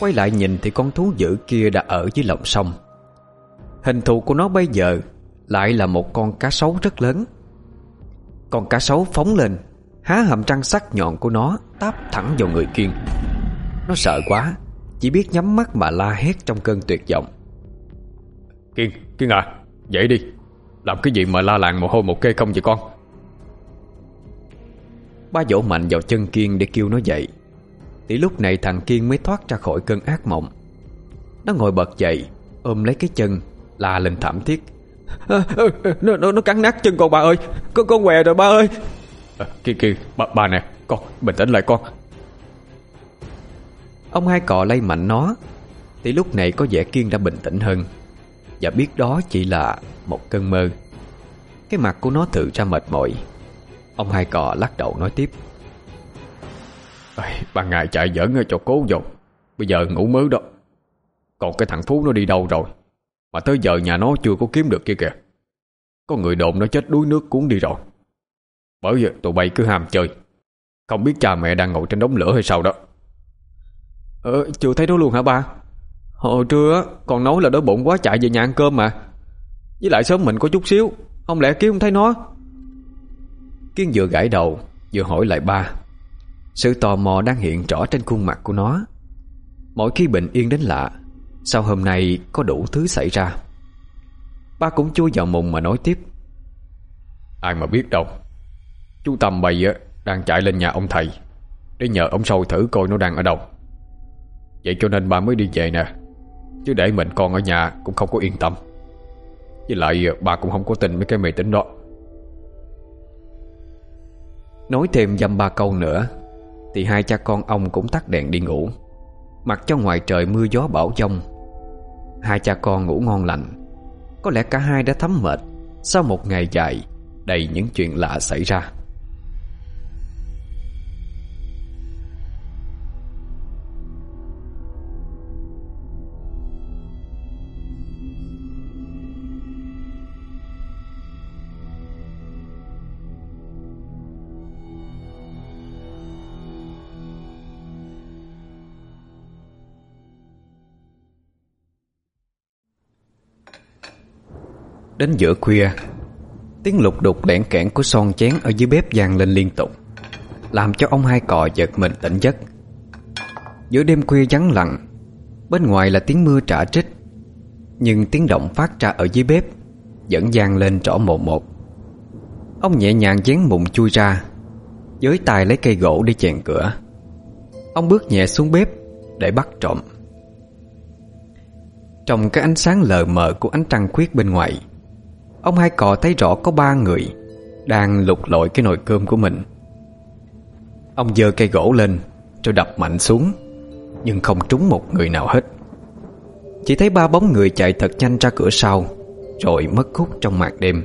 Quay lại nhìn thì con thú dữ kia đã ở dưới lòng sông. Hình thù của nó bây giờ Lại là một con cá sấu rất lớn. Con cá sấu phóng lên Há hàm răng sắc nhọn của nó Táp thẳng vào người Kiên. Nó sợ quá Chỉ biết nhắm mắt mà la hét trong cơn tuyệt vọng. Kiên, Kiên à Dậy đi. Làm cái gì mà la làng mồ hôi một kê không vậy con? Ba vỗ mạnh vào chân Kiên để kêu nó dậy. Thì lúc này thằng Kiên mới thoát ra khỏi cơn ác mộng. Nó ngồi bật dậy Ôm lấy cái chân La lên thảm thiết. À, à, nó, nó, nó cắn nát chân con ba ơi. Con, con què rồi ba ơi. À, Kiên Kiên ba, ba nè Con bình tĩnh lại con. Ông hai cọ lay mạnh nó. Thì lúc này có vẻ Kiên đã bình tĩnh hơn. Và biết đó chỉ là một cơn mơ. Cái mặt của nó tự ra mệt mỏi Ông hai cọ lắc đầu nói tiếp. Ban ngày chạy giỡn cho cố vô Bây giờ ngủ mớ đó. Còn cái thằng Phú nó đi đâu rồi? Mà tới giờ nhà nó chưa có kiếm được kia kìa. Có người đồn nó chết đuối nước cuốn đi rồi. Bởi vậy tụi bay cứ ham chơi. Không biết cha mẹ đang ngồi trên đống lửa hay sao đó. Ờ chưa thấy nó luôn hả ba? Hồi trưa còn nói là đói bụng quá chạy về nhà ăn cơm mà. Với lại sớm mình có chút xíu. Không lẽ kiếm không thấy nó Kiên vừa gãi đầu, Vừa hỏi lại ba. Sự tò mò đang hiện rõ trên khuôn mặt của nó. Mỗi khi bình yên đến lạ, Sao hôm nay có đủ thứ xảy ra? Ba cũng chui vào mùng mà nói tiếp. Ai mà biết đâu. Chú Tâm bày đang chạy lên nhà ông thầy, Để nhờ ông soi thử coi nó đang ở đâu. Vậy cho nên ba mới đi về nè, Chứ để mình con ở nhà cũng không có yên tâm. Với lại, ba cũng không có tin mấy cái mê tính đó. Nói thêm dăm ba câu nữa, Thì hai cha con ông cũng tắt đèn đi ngủ. Mặc cho ngoài trời mưa gió bão giông Hai cha con ngủ ngon lành. Có lẽ cả hai đã thấm mệt Sau một ngày dài Đầy những chuyện lạ xảy ra. Đến giữa khuya. Tiếng lục đục đẻn kẽn của son chén Ở dưới bếp vang lên liên tục, Làm cho ông hai cò giật mình tỉnh giấc. Giữa đêm khuya vắng lặng, Bên ngoài là tiếng mưa trả trích, Nhưng tiếng động phát ra ở dưới bếp Vẫn vang lên rõ một một. Ông nhẹ nhàng dán mụn chui ra Giới tay lấy cây gỗ để chèn cửa. Ông bước nhẹ xuống bếp Để bắt trộm. Trong cái ánh sáng lờ mờ Của ánh trăng khuyết bên ngoài Ông hai cò thấy rõ có ba người Đang lục lội cái nồi cơm của mình. Ông giơ cây gỗ lên Rồi đập mạnh xuống, Nhưng không trúng một người nào hết. Chỉ thấy ba bóng người chạy thật nhanh ra cửa sau, Rồi mất hút trong màn đêm.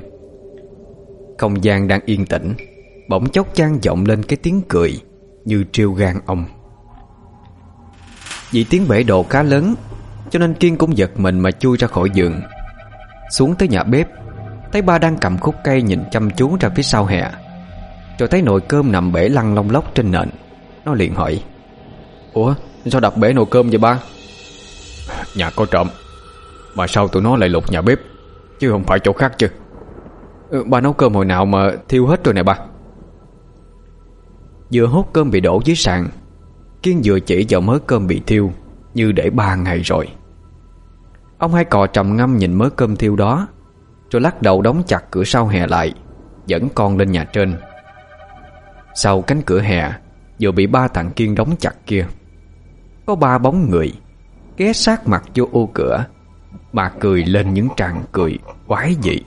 Không gian đang yên tĩnh, Bỗng chốc chan vọng lên cái tiếng cười Như triêu gan ông. Vì tiếng bể đồ cá lớn, Cho nên Kiên cũng giật mình mà chui ra khỏi giường, Xuống tới nhà bếp Thấy ba đang cầm khúc cây nhìn chăm chú ra phía sau hè. Rồi thấy nồi cơm nằm bể lăn lông lóc trên nền. Nó liền hỏi Ủa sao đặt bể nồi cơm vậy ba? Nhà có trộm Mà sao tụi nó lại lục nhà bếp Chứ không phải chỗ khác chứ? Ừ, Ba nấu cơm hồi nào mà thiêu hết rồi nè ba. Vừa hút cơm bị đổ dưới sàn Kiên vừa chỉ vào mớ cơm bị thiêu Như để ba ngày rồi. Ông hai cò trầm ngâm nhìn mớ cơm thiêu đó rồi lắc đầu đóng chặt cửa sau hè lại, Dẫn con lên nhà trên. Sau cánh cửa hè, Vừa bị ba thằng Kiên đóng chặt kia, Có ba bóng người, Ghé sát mặt vô ô cửa Mà cười lên những tràng cười quái dị.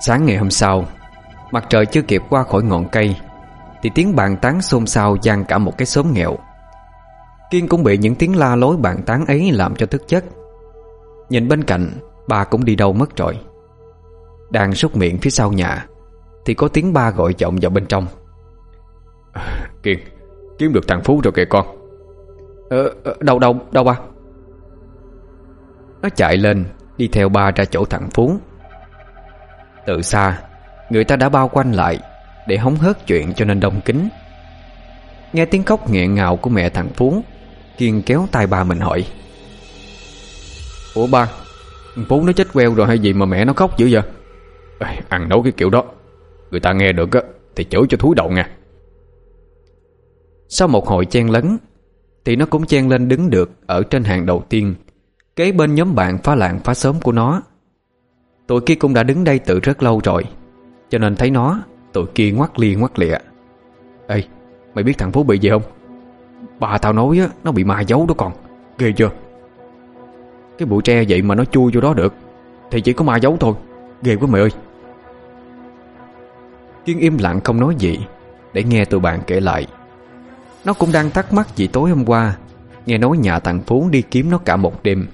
Sáng ngày hôm sau, Mặt trời chưa kịp qua khỏi ngọn cây, Thì tiếng bàn tán xôn xao gian cả một cái xóm nghèo. Kiên cũng bị những tiếng la lối bàn tán ấy làm cho thức chất Nhìn bên cạnh Ba cũng đi đâu mất rồi. Đang súc miệng phía sau nhà Thì có tiếng ba gọi vọng vào bên trong. Kiên Kiếm được thằng Phú rồi kìa con. Ờ, ờ đâu đâu, đâu ba? Nó chạy lên Đi theo ba ra chỗ thằng Phú. Từ xa Người ta đã bao quanh lại Để hóng hớt chuyện cho nên đông kính. Nghe tiếng khóc nghẹn ngào của mẹ thằng Phú Kiên kéo tay ba mình hỏi Ủa ba Phú nó chết queo rồi hay gì mà mẹ nó khóc dữ vậy? À, Ăn nấu cái kiểu đó Người ta nghe được á Thì chửi cho thúi đầu nha Sau một hồi chen lấn Thì nó cũng chen lên đứng được Ở trên hàng đầu tiên Kế bên nhóm bạn phá lạng phá sớm của nó. Tụi kia cũng đã đứng đây từ rất lâu rồi Cho nên thấy nó Tụi kia ngoắt li ngoắt lịa. Ê mày biết thằng Phú bị gì không? Bà tao nói á Nó bị ma giấu đó còn Ghê chưa? Cái bụi tre vậy mà nó chui vô đó được. Thì chỉ có ma giấu thôi. Ghê quá mày ơi. Kiên im lặng không nói gì, Để nghe tụi bạn kể lại. Nó cũng đang thắc mắc vì tối hôm qua, Nghe nói nhà thằng Phú đi kiếm nó cả một đêm.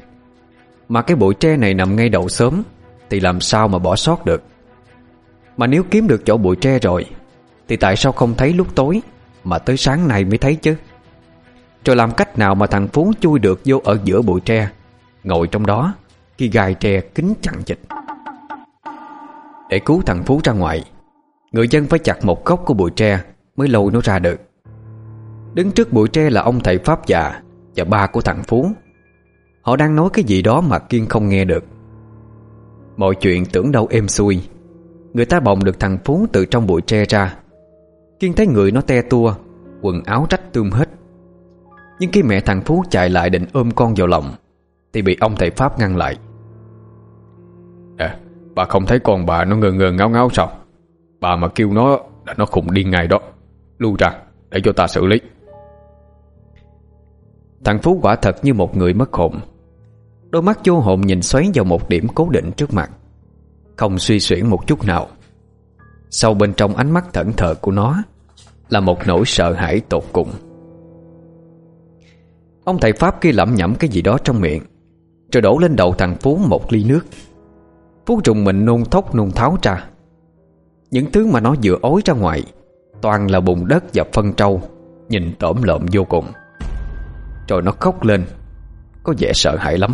Mà cái bụi tre này nằm ngay đầu sớm Thì làm sao mà bỏ sót được? Mà nếu kiếm được chỗ bụi tre rồi, Thì tại sao không thấy lúc tối, Mà tới sáng nay mới thấy chứ? Rồi làm cách nào mà thằng Phú chui được vô ở giữa bụi tre? Ngồi trong đó, Khi gai tre kính chặn dịch Để cứu thằng Phú ra ngoài, Người dân phải chặt một gốc của bụi tre Mới lôi nó ra được. Đứng trước bụi tre là ông thầy Pháp già Và ba của thằng Phú. Họ đang nói cái gì đó mà Kiên không nghe được. Mọi chuyện tưởng đâu êm xuôi. Người ta bồng được thằng Phú từ trong bụi tre ra. Kiên thấy người nó te tua, Quần áo rách tươm hết. Nhưng khi mẹ thằng Phú chạy lại định ôm con vào lòng thì bị ông thầy Pháp ngăn lại. À Bà không thấy con bà nó ngơ ngơ ngáo ngáo sao? Bà mà kêu nó là nó khùng điên ngay đó. Lưu ra, để cho ta xử lý. Thằng Phú quả thật như một người mất hồn. Đôi mắt vô hồn nhìn xoáy vào một điểm cố định trước mặt. Không suy xuyển một chút nào. Sâu bên trong ánh mắt thẫn thờ của nó, Là một nỗi sợ hãi tột cùng. Ông thầy Pháp kia lẩm nhẩm cái gì đó trong miệng. Rồi đổ lên đầu thằng Phú một ly nước. Phú trùng mình nôn thốc nôn tháo ra. Những thứ mà nó vừa ối ra ngoài, Toàn là bùn đất và phân trâu, Nhìn tổm lợm vô cùng. Rồi nó khóc lên, Có vẻ sợ hãi lắm.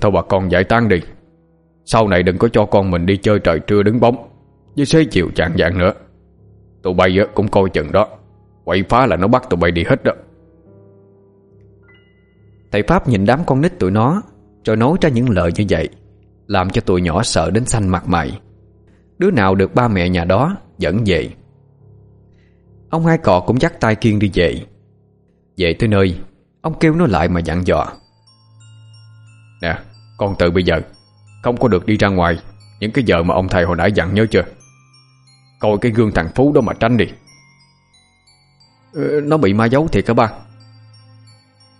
Thôi bà con giải tán đi. Sau này đừng có cho con mình đi chơi trời trưa đứng bóng, Với xế chiều chạng dạng nữa. Tụi bay cũng coi chừng đó. Quậy phá là nó bắt tụi bay đi hết đó. Thầy Pháp nhìn đám con nít tụi nó Rồi nói ra những lời như vậy, Làm cho tụi nhỏ sợ đến xanh mặt mày. Đứa nào được ba mẹ nhà đó Dẫn về. Ông hai cọ cũng dắt tay Kiên đi về. Về tới nơi, Ông kêu nó lại mà dặn dò. Nè, con từ bây giờ, Không có được đi ra ngoài, Những cái giờ mà ông thầy hồi nãy dặn nhớ chưa? Coi cái gương thằng Phú đó mà tránh đi. Ờ, nó bị ma giấu thiệt hả ba.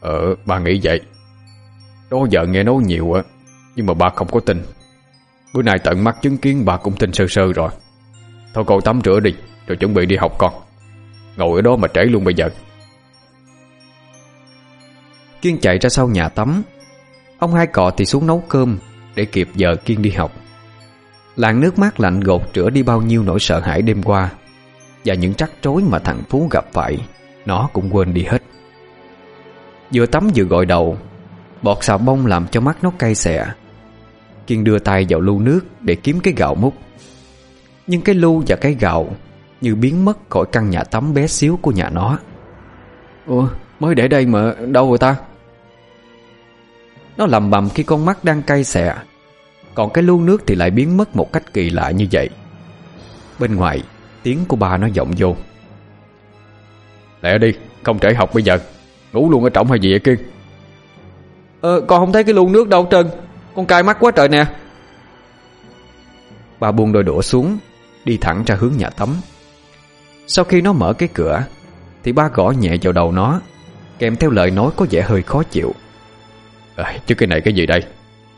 Ờ bà nghĩ vậy. Đó giờ nghe nói nhiều á, Nhưng mà bà không có tin. Bữa nay tận mắt chứng kiến bà cũng tin sơ sơ rồi. Thôi cậu tắm rửa đi, Rồi chuẩn bị đi học con. Ngồi ở đó mà trễ luôn bây giờ. Kiên chạy ra sau nhà tắm. Ông hai cọ thì xuống nấu cơm Để kịp giờ Kiên đi học. Làn nước mát lạnh gột rửa đi bao nhiêu nỗi sợ hãi đêm qua, Và những trắc trối mà thằng Phú gặp phải, Nó cũng quên đi hết. Vừa tắm vừa gội đầu Bọt xà bông làm cho mắt nó cay xè. Kiên đưa tay vào lu nước Để kiếm cái gạo múc. Nhưng cái lu và cái gạo Như biến mất khỏi căn nhà tắm bé xíu của nhà nó. Ủa mới để đây mà đâu rồi ta? Nó lầm bầm khi con mắt đang cay xè. Còn cái lu nước thì lại biến mất một cách kỳ lạ như vậy. Bên ngoài Tiếng của bà nó vọng vô. Lẹ đi Không trễ học bây giờ Ngủ luôn ở trọng hay gì vậy Kiên? Ờ con không thấy cái lu nước đâu trơn con cay mắt quá trời nè. Bà buông đôi đũa xuống Đi thẳng ra hướng nhà tắm. Sau khi nó mở cái cửa Thì ba gõ nhẹ vào đầu nó Kèm theo lời nói có vẻ hơi khó chịu. À, Chứ cái này cái gì đây?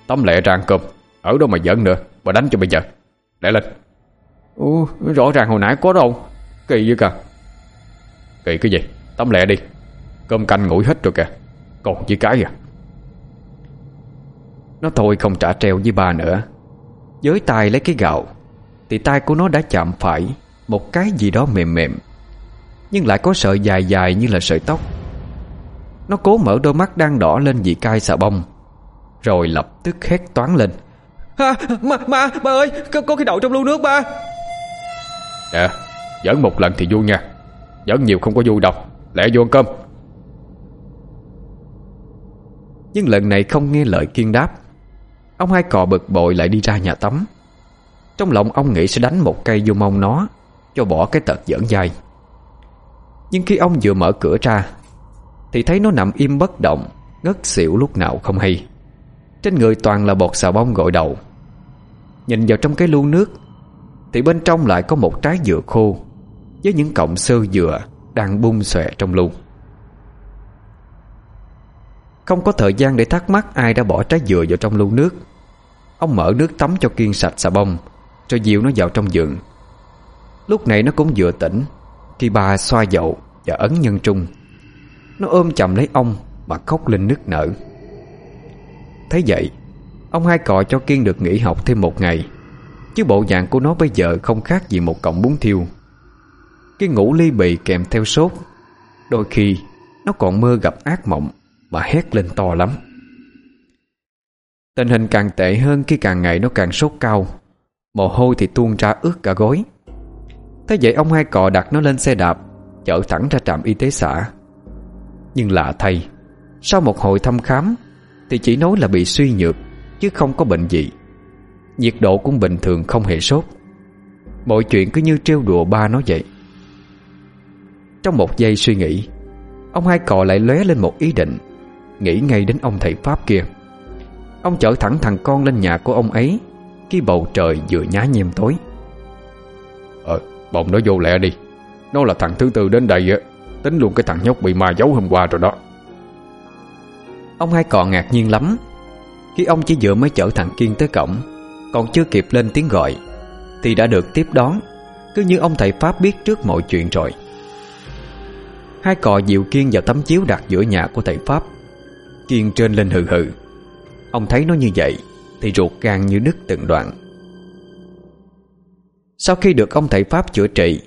Tắm lẹ ra ăn cơm. Ở đâu mà giận nữa? Bà đánh cho bây giờ. Lẹ lên. Ủa, rõ ràng hồi nãy có đâu. Kỳ vậy cả Kỳ cái gì? Tắm lẹ đi Cơm canh nguội hết rồi kìa. Còn chỉ cái à? Nó thôi không trả treo với ba nữa. Giới tay lấy cái gạo Thì tay của nó đã chạm phải Một cái gì đó mềm mềm Nhưng lại có sợi dài dài như là sợi tóc. Nó cố mở đôi mắt đang đỏ lên vị cay xà bông Rồi lập tức hét toán lên. À, Ma, ma, ba ơi có, có cái đậu trong lu nước ba. Nè Giỡn một lần thì vui nha. Giỡn nhiều không có vui đâu. Lẹ vô ăn cơm Nhưng lần này không nghe lời kiên đáp. Ông hai cò bực bội lại đi ra nhà tắm. Trong lòng ông nghĩ sẽ đánh một cây vô mông nó, Cho bỏ cái tật giỡn dai. Nhưng khi ông vừa mở cửa ra, Thì thấy nó nằm im bất động, Ngất xỉu lúc nào không hay. Trên người toàn là bột xà bông gội đầu. Nhìn vào trong cái lu nước, Thì bên trong lại có một trái dừa khô, Với những cọng sơ dừa Đang bung xòe trong lu. Không có thời gian để thắc mắc ai đã bỏ trái dừa vào trong lu nước. Ông mở nước tắm cho Kiên sạch xà bông Rồi dìu nó vào trong giường. Lúc này nó cũng vừa tỉnh Khi bà xoa dậu và ấn nhân trung. Nó ôm chầm lấy ông Mà khóc lên nức nở. Thấy vậy, Ông hai cọ cho Kiên được nghỉ học thêm một ngày, Chứ bộ dạng của nó bây giờ Không khác gì một cọng bún thiêu. Kiên ngủ ly bì kèm theo sốt, Đôi khi Nó còn mơ gặp ác mộng. Mà hét lên to lắm. Tình hình càng tệ hơn khi càng ngày nó càng sốt cao. Mồ hôi thì tuôn ra ướt cả gối. Thế vậy ông hai cọ đặt nó lên xe đạp, Chở thẳng ra trạm y tế xã. Nhưng lạ thay, Sau một hồi thăm khám, Thì chỉ nói là bị suy nhược, Chứ không có bệnh gì. Nhiệt độ cũng bình thường không hề sốt. Mọi chuyện cứ như trêu đùa ba nó vậy. Trong một giây suy nghĩ, Ông hai cọ lại lóe lên một ý định. Nghĩ ngay đến ông thầy Pháp kia. Ông chở thẳng thằng con lên nhà của ông ấy Khi bầu trời vừa nhá nhem tối. Ờ, bồng nó vô lẹ đi. Nó là thằng thứ tư đến đây Tính luôn cái thằng nhóc bị ma giấu hôm qua rồi đó. Ông hai cọ ngạc nhiên lắm. Khi ông chỉ vừa mới chở thằng Kiên tới cổng Còn chưa kịp lên tiếng gọi Thì đã được tiếp đón. Cứ như ông thầy Pháp biết trước mọi chuyện rồi. Hai cọ dịu Kiên vào tấm chiếu đặt giữa nhà của thầy Pháp Kiên trên lên hừ hừ. Ông thấy nó như vậy Thì ruột gan như đứt từng đoạn. Sau khi được ông thầy Pháp chữa trị,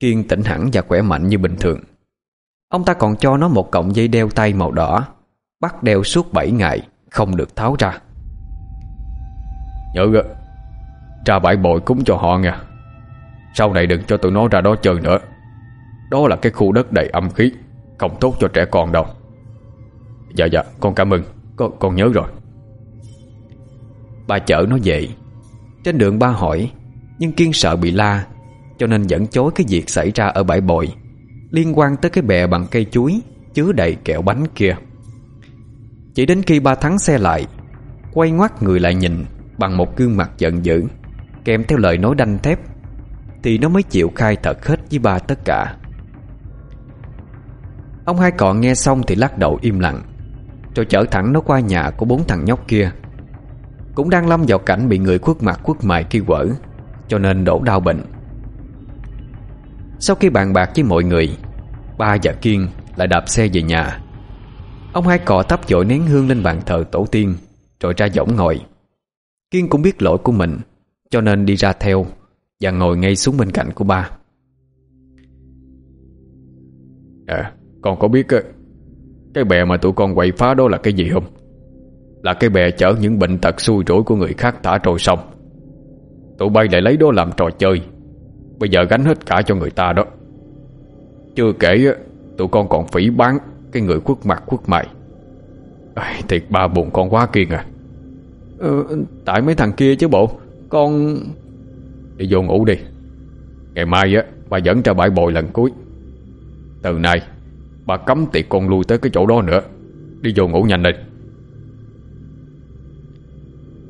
Kiên tỉnh hẳn và khỏe mạnh như bình thường. Ông ta còn cho nó một cọng dây đeo tay màu đỏ, Bắt đeo suốt 7 ngày, Không được tháo ra. Nhớ Ra bãi bội cúng cho họ nha Sau này đừng cho tụi nó ra đó chơi nữa. Đó là cái khu đất đầy âm khí, Không tốt cho trẻ con đâu. Dạ dạ con cảm ơn. Con, con nhớ rồi. Bà chở nó về. Trên đường ba hỏi Nhưng Kiên sợ bị la Cho nên dẫn chối cái việc xảy ra ở bãi bồi Liên quan tới cái bè bằng cây chuối Chứa đầy kẹo bánh kia. Chỉ đến khi ba thắng xe lại Quay ngoắt người lại nhìn Bằng một gương mặt giận dữ Kèm theo lời nói đanh thép Thì nó mới chịu khai thật hết với ba tất cả. Ông hai cọ nghe xong thì lắc đầu im lặng. Rồi chở thẳng nó qua nhà của bốn thằng nhóc kia. Cũng đang lâm vào cảnh bị người khuất mặt khuất mày kia quở, Cho nên đổ đau bệnh. Sau khi bàn bạc với mọi người, Ba và Kiên lại đạp xe về nhà. Ông hai cọ thắp dội nén hương lên bàn thờ tổ tiên, Rồi ra võng ngồi. Kiên cũng biết lỗi của mình, Cho nên đi ra theo Và ngồi ngay xuống bên cạnh của ba. À con có biết cái bè mà tụi con quậy phá đó là cái gì không? Là cái bè chở những bệnh tật xui rủi của người khác thả trôi sông Tụi bay lại lấy đó làm trò chơi. Bây giờ gánh hết cả cho người ta đó. Chưa kể Tụi con còn phỉ bán Cái người khuất mặt khuất mày. À, Thiệt ba buồn con quá kiên à. Ờ, Tại mấy thằng kia chứ bộ. Con Đi vô ngủ đi. Ngày mai á Ba dẫn ra bãi bồi lần cuối. Từ nay Bà cấm tiệt con lui tới cái chỗ đó nữa. Đi vô ngủ nhanh lên.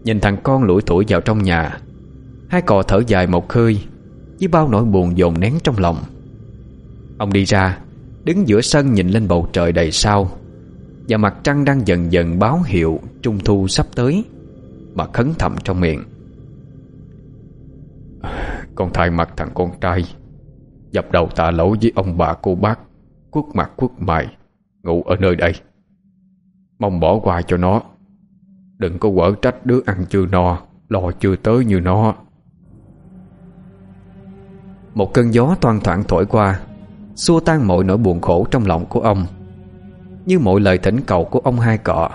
Nhìn thằng con lủi thủi vào trong nhà, Hai cò thở dài một hơi, Với bao nỗi buồn dồn nén trong lòng. Ông đi ra, Đứng giữa sân nhìn lên bầu trời đầy sao, Và mặt trăng đang dần dần báo hiệu Trung thu sắp tới, Mà khấn thầm trong miệng. Con thay mặt thằng con trai, Dập đầu tạ lỗi với ông bà cô bác. Quất mặt quất mày, Ngủ ở nơi đây. Mong bỏ qua cho nó. Đừng có quở trách đứa ăn chưa no, Lo chưa tới như nó. Một cơn gió toan thoảng thổi qua, Xua tan mọi nỗi buồn khổ trong lòng của ông. Như mọi lời thỉnh cầu của ông hai cọ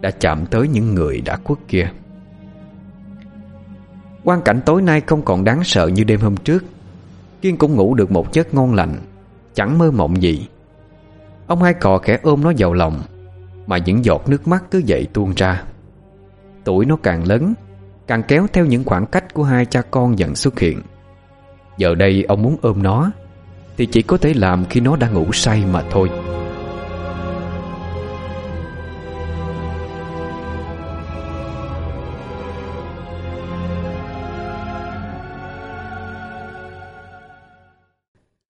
Đã chạm tới những người đã khuất kia. Quan cảnh tối nay không còn đáng sợ như đêm hôm trước. Kiên cũng ngủ được một giấc ngon lành, Chẳng mơ mộng gì. Ông hai cò khẽ ôm nó vào lòng, Mà những giọt nước mắt cứ vậy tuôn ra. Tuổi nó càng lớn, Càng kéo theo những khoảng cách của hai cha con dần xuất hiện. Giờ đây ông muốn ôm nó, Thì chỉ có thể làm khi nó đã ngủ say mà thôi.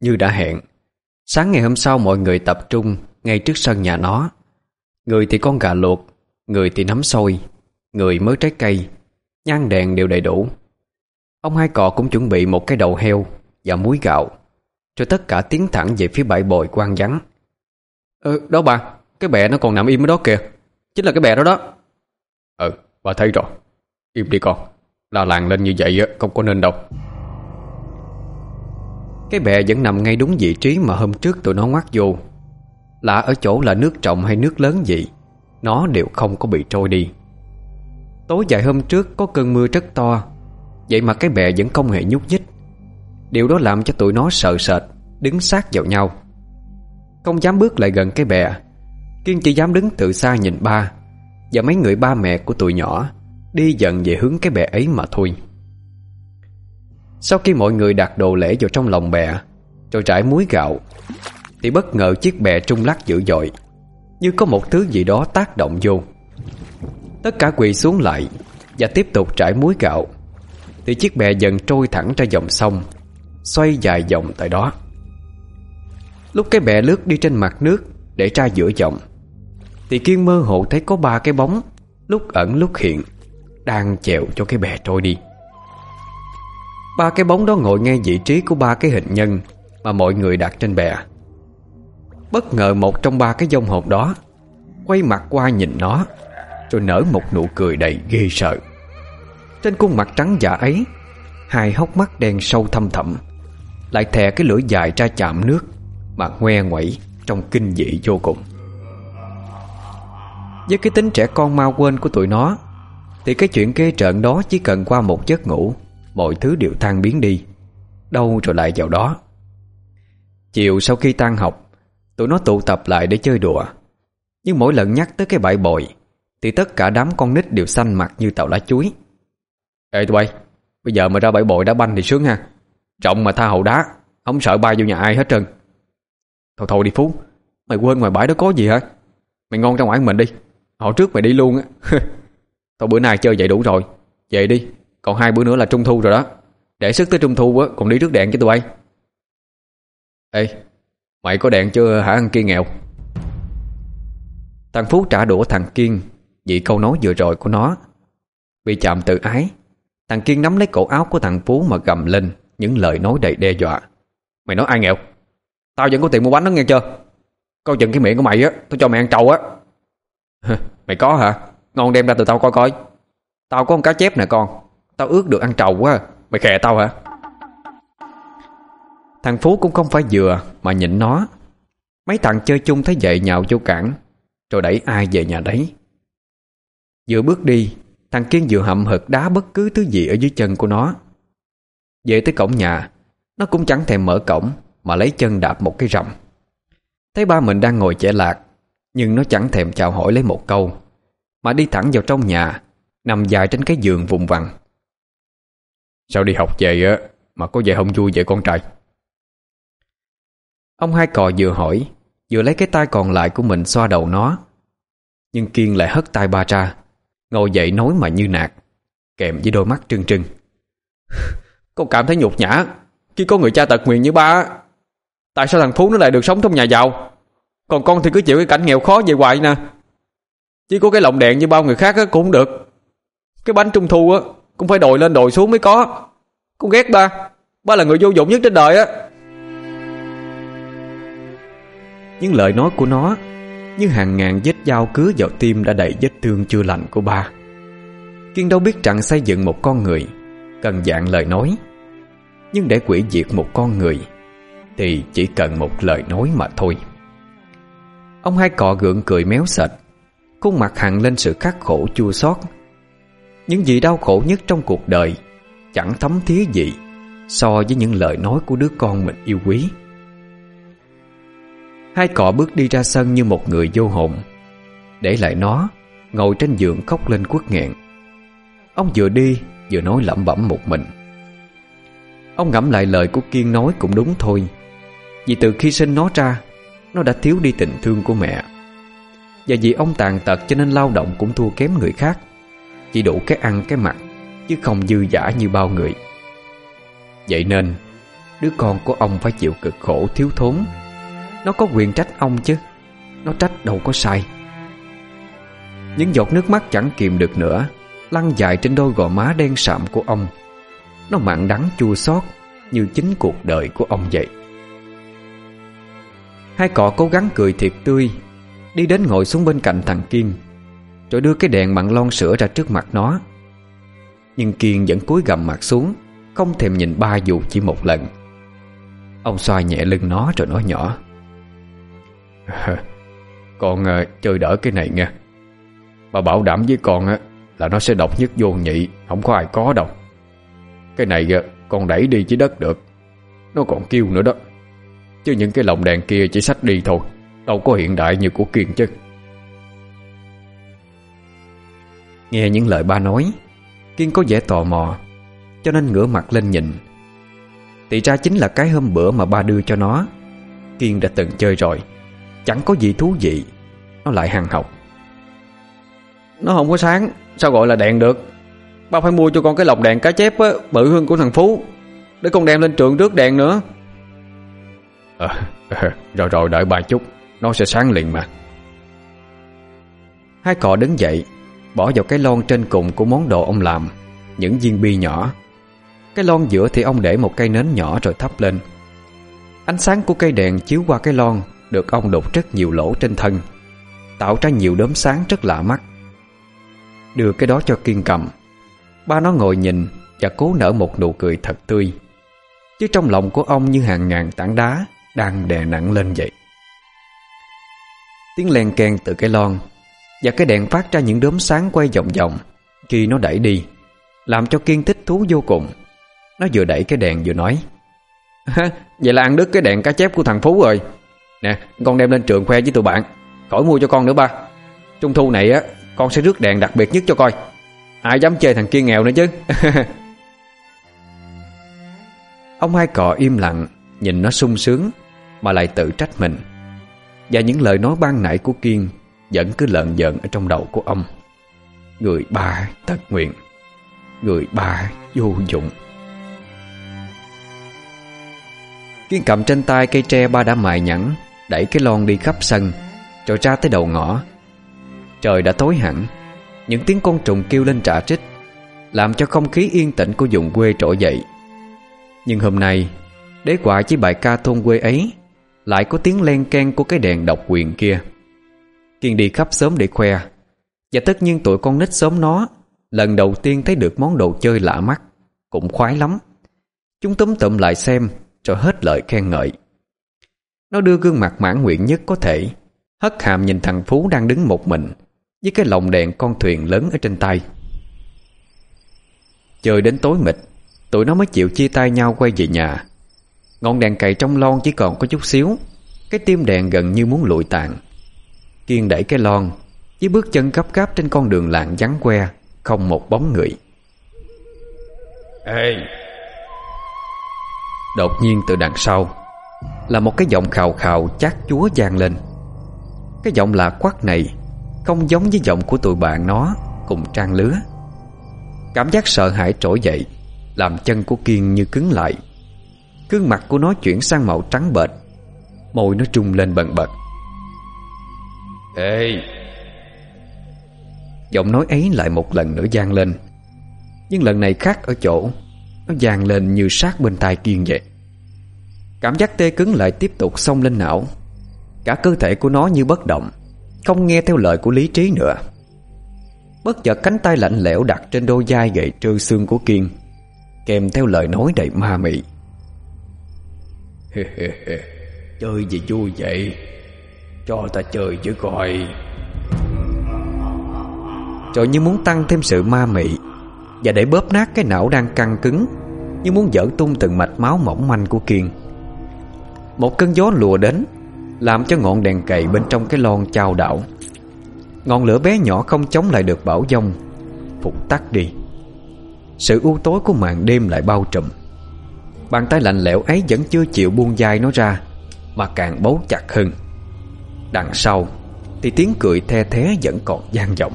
Như đã hẹn Sáng ngày hôm sau mọi người tập trung Ngay trước sân nhà nó. Người thì con gà luộc Người thì nắm xôi Người mới trái cây Nhang đèn đều đầy đủ. Ông hai cọ cũng chuẩn bị một cái đầu heo Và muối gạo Rồi tất cả tiến thẳng về phía bãi bồi quan vắng. Ừ đó bà Cái bè nó còn nằm im ở đó kìa. Chính là cái bè đó đó. Ừ bà thấy rồi. Im đi con. La làng lên như vậy không có nên đâu cái bè vẫn nằm ngay đúng vị trí Mà hôm trước tụi nó ngoắt vô. Lạ ở chỗ là nước trọng hay nước lớn gì Nó đều không có bị trôi đi. Tối dài hôm trước có cơn mưa rất to, Vậy mà cái bè vẫn không hề nhúc nhích. Điều đó làm cho tụi nó sợ sệt, Đứng sát vào nhau. Không dám bước lại gần cái bè, Kiên chỉ dám đứng từ xa nhìn ba Và mấy người ba mẹ của tụi nhỏ Đi dần về hướng cái bè ấy mà thôi. Sau khi mọi người đặt đồ lễ vào trong lòng bè Rồi trải muối gạo, Thì bất ngờ chiếc bè trung lắc dữ dội, Như có một thứ gì đó tác động vô. Tất cả quỳ xuống lại Và tiếp tục trải muối gạo, Thì chiếc bè dần trôi thẳng ra dòng sông, Xoay dài dòng tại đó. Lúc cái bè lướt đi trên mặt nước Để ra giữa dòng, Thì Kiên mơ hồ thấy có ba cái bóng Lúc ẩn lúc hiện Đang chèo cho cái bè trôi đi. Ba cái bóng đó ngồi ngay vị trí của ba cái hình nhân Mà mọi người đặt trên bè. Bất ngờ một trong ba cái dông hồn đó Quay mặt qua nhìn nó, Rồi nở một nụ cười đầy ghê sợ. Trên khuôn mặt trắng dạ ấy, Hai hốc mắt đen sâu thâm thẳm, Lại thè cái lưỡi dài ra chạm nước Mà ngoe ngoẩy Trong kinh dị vô cùng. Với cái tính trẻ con mau quên của tụi nó, Thì cái chuyện kê trợn đó Chỉ cần qua một giấc ngủ Mọi thứ đều tan biến đi. Đâu rồi lại vào đó? Chiều sau khi tan học, Tụi nó tụ tập lại để chơi đùa. Nhưng mỗi lần nhắc tới cái bãi bồi, Thì tất cả đám con nít đều xanh mặt như tàu lá chuối. Ê, tụi bay, Bây giờ mà ra bãi bồi đá banh thì sướng ha. Trọng mà tha hậu đá, Không sợ bay vô nhà ai hết trơn. Thôi thôi đi Phú, Mày quên ngoài bãi đó có gì hả? Mày ngon ra ngoài mình đi Họ trước mày đi luôn á. Thôi, bữa nay chơi vậy đủ rồi, Về đi. Còn hai bữa nữa là trung thu rồi đó. Để sức tới trung thu á, Còn đi trước đèn cho tụi bay. Ê, Mày có đèn chưa hả ăn kia nghèo? Thằng Phú trả đũa thằng Kiên Vì câu nói vừa rồi của nó. Bị chạm tự ái, Thằng Kiên nắm lấy cổ áo của thằng Phú mà gầm lên Những lời nói đầy đe dọa. Mày nói ai nghèo? Tao vẫn có tiền mua bánh đó nghe chưa? Coi chừng cái miệng của mày á, Tao cho mày ăn trầu á. Mày có hả? Ngon đem ra từ tao coi coi. Tao có con cá chép nè con. Tao ước được ăn trầu quá, Mày khè tao hả? Thằng Phú cũng không phải vừa Mà nhịn nó. Mấy thằng chơi chung thấy vậy nhạo vô cản Rồi đẩy ai về nhà đấy. Vừa bước đi, Thằng Kiên vừa hậm hực đá bất cứ thứ gì ở dưới chân của nó. Về tới cổng nhà, Nó cũng chẳng thèm mở cổng Mà lấy chân đạp một cái rầm. Thấy ba mình đang ngồi trẻ lạc, Nhưng nó chẳng thèm chào hỏi lấy một câu, Mà đi thẳng vào trong nhà, Nằm dài trên cái giường vùng vằng. Sao đi học về á, Mà có về không vui vậy con trai? Ông hai cò vừa hỏi, Vừa lấy cái tay còn lại của mình xoa đầu nó. Nhưng Kiên lại hất tay ba ra, Ngồi dậy nói mà như nạt, Kèm với đôi mắt trưng trưng. Con cảm thấy nhục nhã, Khi có người cha tật nguyền như ba Tại sao thằng Phú nó lại được sống trong nhà giàu? Còn con thì cứ chịu cái cảnh nghèo khó vậy hoài nè. Chỉ có cái lồng đèn như bao người khác cũng không được. Cái bánh trung thu á. Cũng phải đòi lên đòi xuống mới có. Con ghét ba. Ba là người vô dụng nhất trên đời á. Những lời nói của nó Như hàng ngàn vết dao cứa vào tim Đã đầy vết thương chưa lành của ba. Kiên đâu biết rằng xây dựng một con người Cần dạng lời nói. Nhưng để quỷ diệt một con người Thì chỉ cần một lời nói mà thôi. Ông hai cọ gượng cười méo sệt, Khuôn mặt hằn lên sự khắc khổ chua xót. Những gì đau khổ nhất trong cuộc đời Chẳng thấm thía gì So với những lời nói của đứa con mình yêu quý. Hai cọ bước đi ra sân như một người vô hồn, Để lại nó Ngồi trên giường khóc lên quất nghẹn. Ông vừa đi Vừa nói lẩm bẩm một mình. Ông ngẫm lại lời của Kiên nói cũng đúng thôi, Vì từ khi sinh nó ra, Nó đã thiếu đi tình thương của mẹ. Và vì ông tàn tật cho nên lao động cũng thua kém người khác. Chỉ đủ cái ăn cái mặc, Chứ không dư giả như bao người. Vậy nên, Đứa con của ông phải chịu cực khổ thiếu thốn. Nó có quyền trách ông chứ, Nó trách đâu có sai. Những giọt nước mắt chẳng kìm được nữa, Lăn dài trên đôi gò má đen sạm của ông. Nó mặn đắng chua xót Như chính cuộc đời của ông vậy. Hai cọ cố gắng cười thiệt tươi, Đi đến ngồi xuống bên cạnh thằng Kiên rồi đưa cái đèn mặn lon sữa ra trước mặt nó. Nhưng Kiên vẫn cúi gầm mặt xuống Không thèm nhìn ba dù chỉ một lần. Ông xoay nhẹ lưng nó rồi nói nhỏ. Con uh, chơi đỡ cái này nha. Bà bảo đảm với con uh, Là nó sẽ độc nhất vô nhị Không có ai có đâu. Cái này uh, con đẩy đi dưới đất được. Nó còn kêu nữa đó. Chứ những cái lồng đèn kia chỉ sách đi thôi Đâu có hiện đại như của Kiên chứ. Nghe những lời ba nói Kiên có vẻ tò mò Cho nên ngửa mặt lên nhìn. Thì ra chính là cái hôm bữa mà ba đưa cho nó Kiên đã từng chơi rồi Chẳng có gì thú vị Nó lại hằng học. Nó không có sáng Sao gọi là đèn được? Ba phải mua cho con cái lồng đèn cá chép á, bự hơn của thằng Phú Để con đem lên trường rước đèn nữa. À, Rồi rồi đợi ba chút Nó sẽ sáng liền mà. Hai cọ đứng dậy Bỏ vào cái lon trên cùng của món đồ ông làm, Những viên bi nhỏ. Cái lon giữa thì ông để một cây nến nhỏ rồi thắp lên. Ánh sáng của cây đèn chiếu qua cái lon Được ông đục rất nhiều lỗ trên thân, Tạo ra nhiều đốm sáng rất lạ mắt. Đưa cái đó cho Kiên cầm. Ba nó ngồi nhìn Và cố nở một nụ cười thật tươi. Chứ trong lòng của ông như hàng ngàn tảng đá Đang đè nặng lên vậy. Tiếng len keng từ cái lon và cái đèn phát ra những đốm sáng quay vòng vòng. Khi nó đẩy đi, Làm cho Kiên thích thú vô cùng. Nó vừa đẩy cái đèn vừa nói Vậy là ăn đứt cái đèn cá chép của thằng Phú rồi. Nè, con đem lên trường khoe với tụi bạn. Khỏi mua cho con nữa ba. Trung thu này á, Con sẽ rước đèn đặc biệt nhất cho coi. Ai dám chơi thằng kia nghèo nữa chứ? Ông hai cọ im lặng, Nhìn nó sung sướng, Mà lại tự trách mình. Và những lời nói ban nãy của Kiên vẫn cứ lợn giận ở trong đầu của ông. Người ba tất nguyện, Người ba vô dụng. Kiên cầm trên tay cây tre ba đã mài nhẵn, Đẩy cái lon đi khắp sân, Rồi ra tới đầu ngõ. Trời đã tối hẳn, Những tiếng con trùng kêu lên trả trích, Làm cho không khí yên tĩnh của vùng quê trỗi dậy. Nhưng hôm nay, Đế quả chỉ bài ca thôn quê ấy Lại có tiếng len ken của cái đèn độc quyền kia. Kiên đi khắp sớm để khoe. Và tất nhiên tụi con nít sớm nó, Lần đầu tiên thấy được món đồ chơi lạ mắt, Cũng khoái lắm. Chúng túm tụm lại xem Rồi hết lời khen ngợi. Nó đưa gương mặt mãn nguyện nhất có thể. Hất hàm nhìn thằng Phú đang đứng một mình, Với cái lồng đèn con thuyền lớn ở trên tay. Chơi đến tối mịt, Tụi nó mới chịu chia tay nhau quay về nhà. Ngọn đèn cày trong lon chỉ còn có chút xíu, Cái tim đèn gần như muốn lụi tàn. Kiên đẩy cái lon Với bước chân gấp gáp trên con đường làng vắng que Không một bóng người. Ê! Đột nhiên từ đằng sau Là một cái giọng khào khào chát chúa vang lên. Cái giọng lạ quắc này Không giống với giọng của tụi bạn nó Cùng trang lứa. Cảm giác sợ hãi trỗi dậy Làm chân của Kiên như cứng lại. Gương mặt của nó chuyển sang màu trắng bệch Môi nó trung lên bần bật Ê. Giọng nói ấy lại một lần nữa gian lên. Nhưng lần này khác ở chỗ Nó gian lên như sát bên tai Kiên vậy. Cảm giác tê cứng lại tiếp tục xông lên não. Cả cơ thể của nó như bất động Không nghe theo lời của lý trí nữa. Bất chợt cánh tay lạnh lẽo đặt trên đôi vai gậy trơ xương của Kiên Kèm theo lời nói đầy ma mị. Chơi gì vui vậy cho ta chơi chứ coi Rồi như muốn tăng thêm sự ma mị, Và để bóp nát cái não đang căng cứng, Như muốn dở tung từng mạch máu mỏng manh của Kiên. Một cơn gió lùa đến, Làm cho ngọn đèn cầy bên trong cái lon chao đảo. Ngọn lửa bé nhỏ không chống lại được bão dông Phục tắt đi. Sự u tối của màn đêm lại bao trùm. Bàn tay lạnh lẽo ấy vẫn chưa chịu buông dai nó ra, Mà càng bấu chặt hơn. Đằng sau, Thì tiếng cười the thế vẫn còn gian vọng.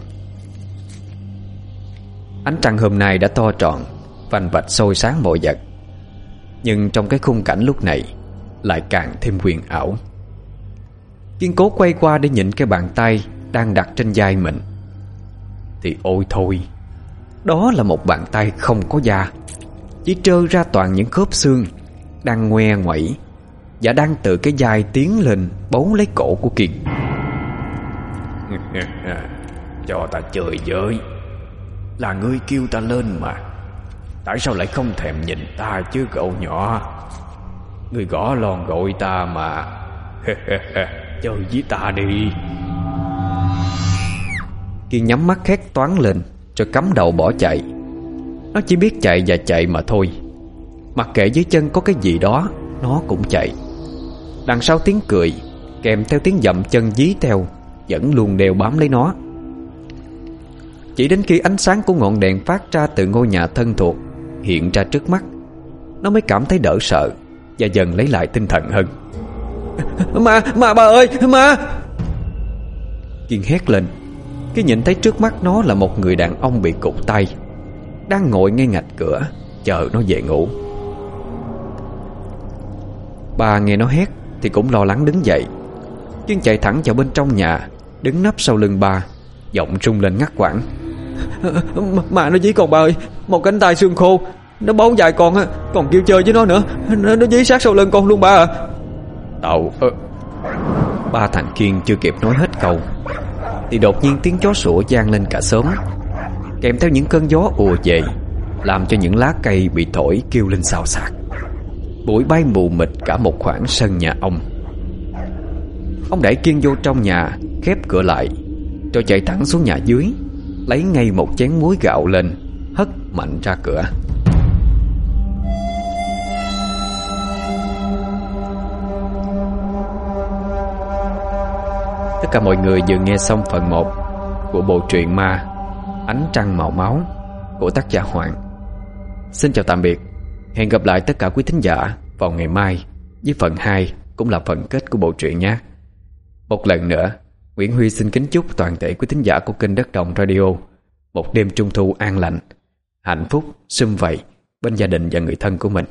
Ánh trăng hôm nay đã to tròn Vành vạch sôi sáng mọi vật. Nhưng trong cái khung cảnh lúc này, Lại càng thêm huyền ảo. Kiên cố quay qua để nhìn cái bàn tay Đang đặt trên vai mình. Thì ôi thôi, Đó là một bàn tay không có da. Chỉ trơ ra toàn những khớp xương Đang ngoe ngoẩy. Và đang từ cái dài tiến lên Bấu lấy cổ của Kiên Cho ta chơi với. Là ngươi kêu ta lên mà. Tại sao lại không thèm nhìn ta chứ cậu nhỏ? Ngươi gõ lon gọi ta mà. Chơi với ta đi. Kiên nhắm mắt khét toán lên Rồi cắm đầu bỏ chạy. Nó chỉ biết chạy và chạy mà thôi. Mặc kệ dưới chân có cái gì đó Nó cũng chạy Đằng sau tiếng cười Kèm theo tiếng dậm chân dí theo Vẫn luôn đều bám lấy nó. Chỉ đến khi ánh sáng của ngọn đèn phát ra từ ngôi nhà thân thuộc Hiện ra trước mắt Nó mới cảm thấy đỡ sợ Và dần lấy lại tinh thần hơn. Ma, ma bà ơi, ma! Kiên hét lên Khi nhìn thấy trước mắt nó là một người đàn ông bị cụt tay Đang ngồi ngay ngạch cửa Chờ nó về ngủ. Bà nghe nó hét thì cũng lo lắng đứng dậy. Kiên chạy thẳng vào bên trong nhà Đứng nấp sau lưng ba Giọng rung lên ngắt quãng. Mà nó dí con bà ơi Một cánh tay xương khô Nó bấu dài con á Còn kêu chơi với nó nữa Nó, nó dí sát sau lưng con luôn ba à. Tao ơ. Ba thằng Kiên chưa kịp nói hết câu Thì đột nhiên tiếng chó sủa gian lên cả xóm Kèm theo những cơn gió ùa về Làm cho những lá cây bị thổi kêu lên xào xạc Bụi bay mù mịt cả một khoảng sân nhà ông. Ông đẩy Kiên vô trong nhà, Khép cửa lại, Rồi chạy thẳng xuống nhà dưới, Lấy ngay một chén muối gạo lên, Hất mạnh ra cửa. Tất cả mọi người vừa nghe xong phần 1 Của bộ truyện ma, Ánh trăng màu máu Của tác giả Hoàng. Xin chào tạm biệt. Hẹn gặp lại tất cả quý thính giả Vào ngày mai Với phần 2 cũng là phần kết của bộ truyện nhé. Một lần nữa Nguyễn Huy xin kính chúc toàn thể quý thính giả của kênh Đất Đồng Radio Một đêm trung thu an lành Hạnh phúc, sum vầy Bên gia đình và người thân của mình.